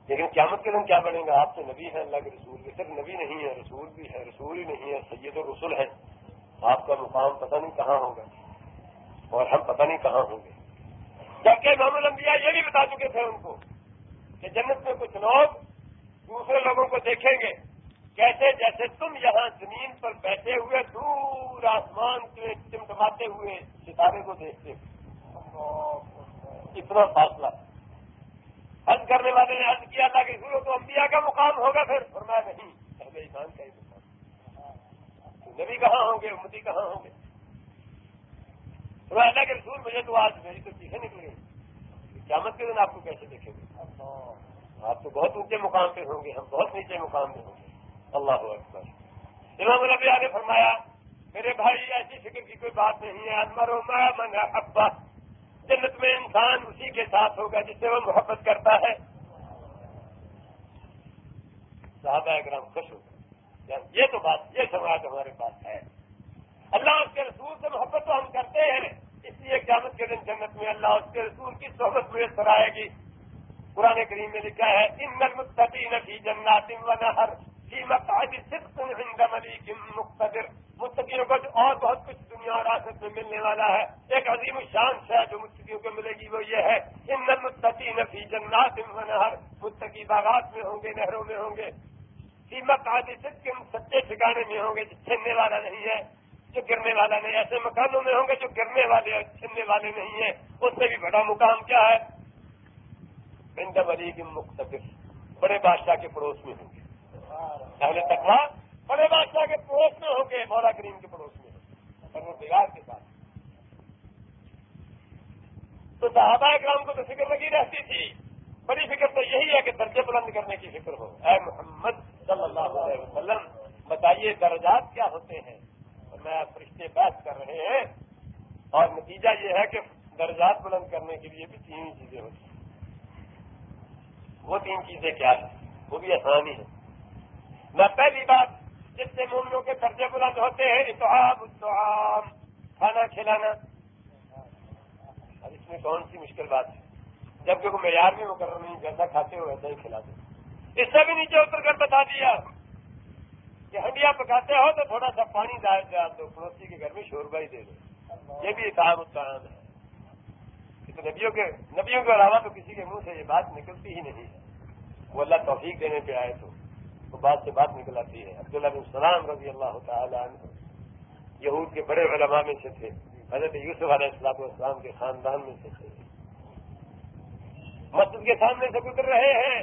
لیکن قیامت کے دن کیا بنے گا؟ آپ تو نبی ہیں، اللہ کے رسول کے۔ صرف نبی نہیں ہے، رسول بھی ہے، رسول ہی نہیں ہے، سید و رسول ہے آپ کا مقام پتہ نہیں کہاں ہوگا اور ہم پتہ نہیں کہاں ہوں گے۔ جبکہ محمد الانبیاء یہ بھی بتا چکے تھے ان کو کہ جنت میں کچھ لوگ دوسرے لوگوں کو دیکھیں گے۔ کیسے؟ جیسے تم یہاں زمین پر بیٹھے ہوئے، دور آسمان کے چمٹماتے ہوئے ستارے کو دیکھتے اتنا فاصلہ۔ حج کرنے والے نے حج کیا تھا کہ تو انبیاء کا مقام ہوگا پھر۔ اور میں نہیں پہلے ایمان کا نبی کہاں ہوں گے؟ امتی کہاں ہوں گے؟ تو اللہ کے رسول مجھے تو آج میری تو چیخیں نکل گئی قیامت کے دن آپ کو کیسے دیکھیں گے؟ آپ تو بہت اونچے مقام پہ ہوں گے ہم بہت نیچے مقام پہ ہوں گے۔ اللہ اکبر۔ امام البیہ نے فرمایا میرے بھائی ایسی فکر کی کوئی بات نہیں ہے۔ و من ابا جنت میں انسان اسی کے ساتھ ہوگا جس سے وہ محبت کرتا ہے۔ صحابہ اکرام خوش ہوگا یہ تو بات یہ سماج ہمارے پاس ہے۔ اللہ اس کے رسول سے محبت تو ہم کرتے ہیں۔ اس لیے قیامت کے دن جنت میں اللہ اس کے رسول کی صحبت میسر آئے گی۔ پرانے کریم میں لکھا ہے، ان المتقین فی جنات و نہر مقتدر. مستقیوں کو اور بہت کچھ دنیا اور آسط میں ملنے والا ہے۔ ایک عظیم شان ہے جو مستقیوں کو ملے گی وہ یہ ہے، ان مستقی نفی جنات نہر. مستقی باغات میں ہوں گے، نہروں میں ہوں گے۔ سیمت آدی صدق سچے ٹھکانے میں ہوں گے جو چھننے والا نہیں ہے، جو گرنے والا نہیں، ایسے مکانوں میں ہوں گے جو گرنے والے اور چھننے والے نہیں ہیں۔ اس سے بھی بڑا مقام کیا ہے؟ پنڈم علی کی مختلف بڑے بادشاہ کے پڑوس میں ہوں گے۔ پہلے تکوا بڑے بادشاہ کے پڑوس میں ہوں گے، مولا کریم کے پڑوس میں اور وہ بگاڑ کے ساتھ۔ تو صحابہ کرام کو تو فکر لگی رہتی تھی۔ بڑی فکر تو یہی ہے کہ درجے بلند کرنے کی فکر ہو۔ اے محمد صلی اللہ علیہ وسلم، بتائیے درجات کیا ہوتے ہیں؟ اور میں فرشتے بحث کر رہے ہیں اور نتیجہ یہ ہے کہ درجات بلند کرنے کے لیے بھی تین چیزیں ہوتی ہیں۔ وہ تین چیزیں کیا ہیں؟ وہ بھی آسانی ہے نہ پہلی بات، جس سے مومنوں کے درجے بلند ہوتے ہیں اتحاب اتحام کھانا کھلانا۔ اب اس میں کون سی مشکل بات ہے؟ جبکہ وہ معیار بھی مقرر نہیں جیسا کھاتے ہو ویسا ہی کھلا دو اس سے بھی نیچے اتر کر بتا دیا کہ ہنڈیا پکاتے ہو تو تھوڑا سا پانی ڈال دو، پڑوسی کے گھر میں شوربا ہی دے دو۔ یہ بھی اتحاب اتحام ہے۔ نبیوں کے نبیوں کے علاوہ تو کسی کے منہ سے یہ بات نکلتی ہی نہیں ہے۔ وہ اللہ توفیق دینے پہ آئے تو تو بات سے بات نکل آتی ہے۔ عبداللہ بن سلام رضی اللہ تعالی عنہ یہود کے بڑے علماء میں سے تھے۔ حضرت یوسف علیہ السلام السلام کے خاندان میں سے تھے۔ مسجد کے سامنے سے گزر رہے ہیں۔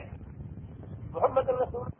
محمد الرسول۔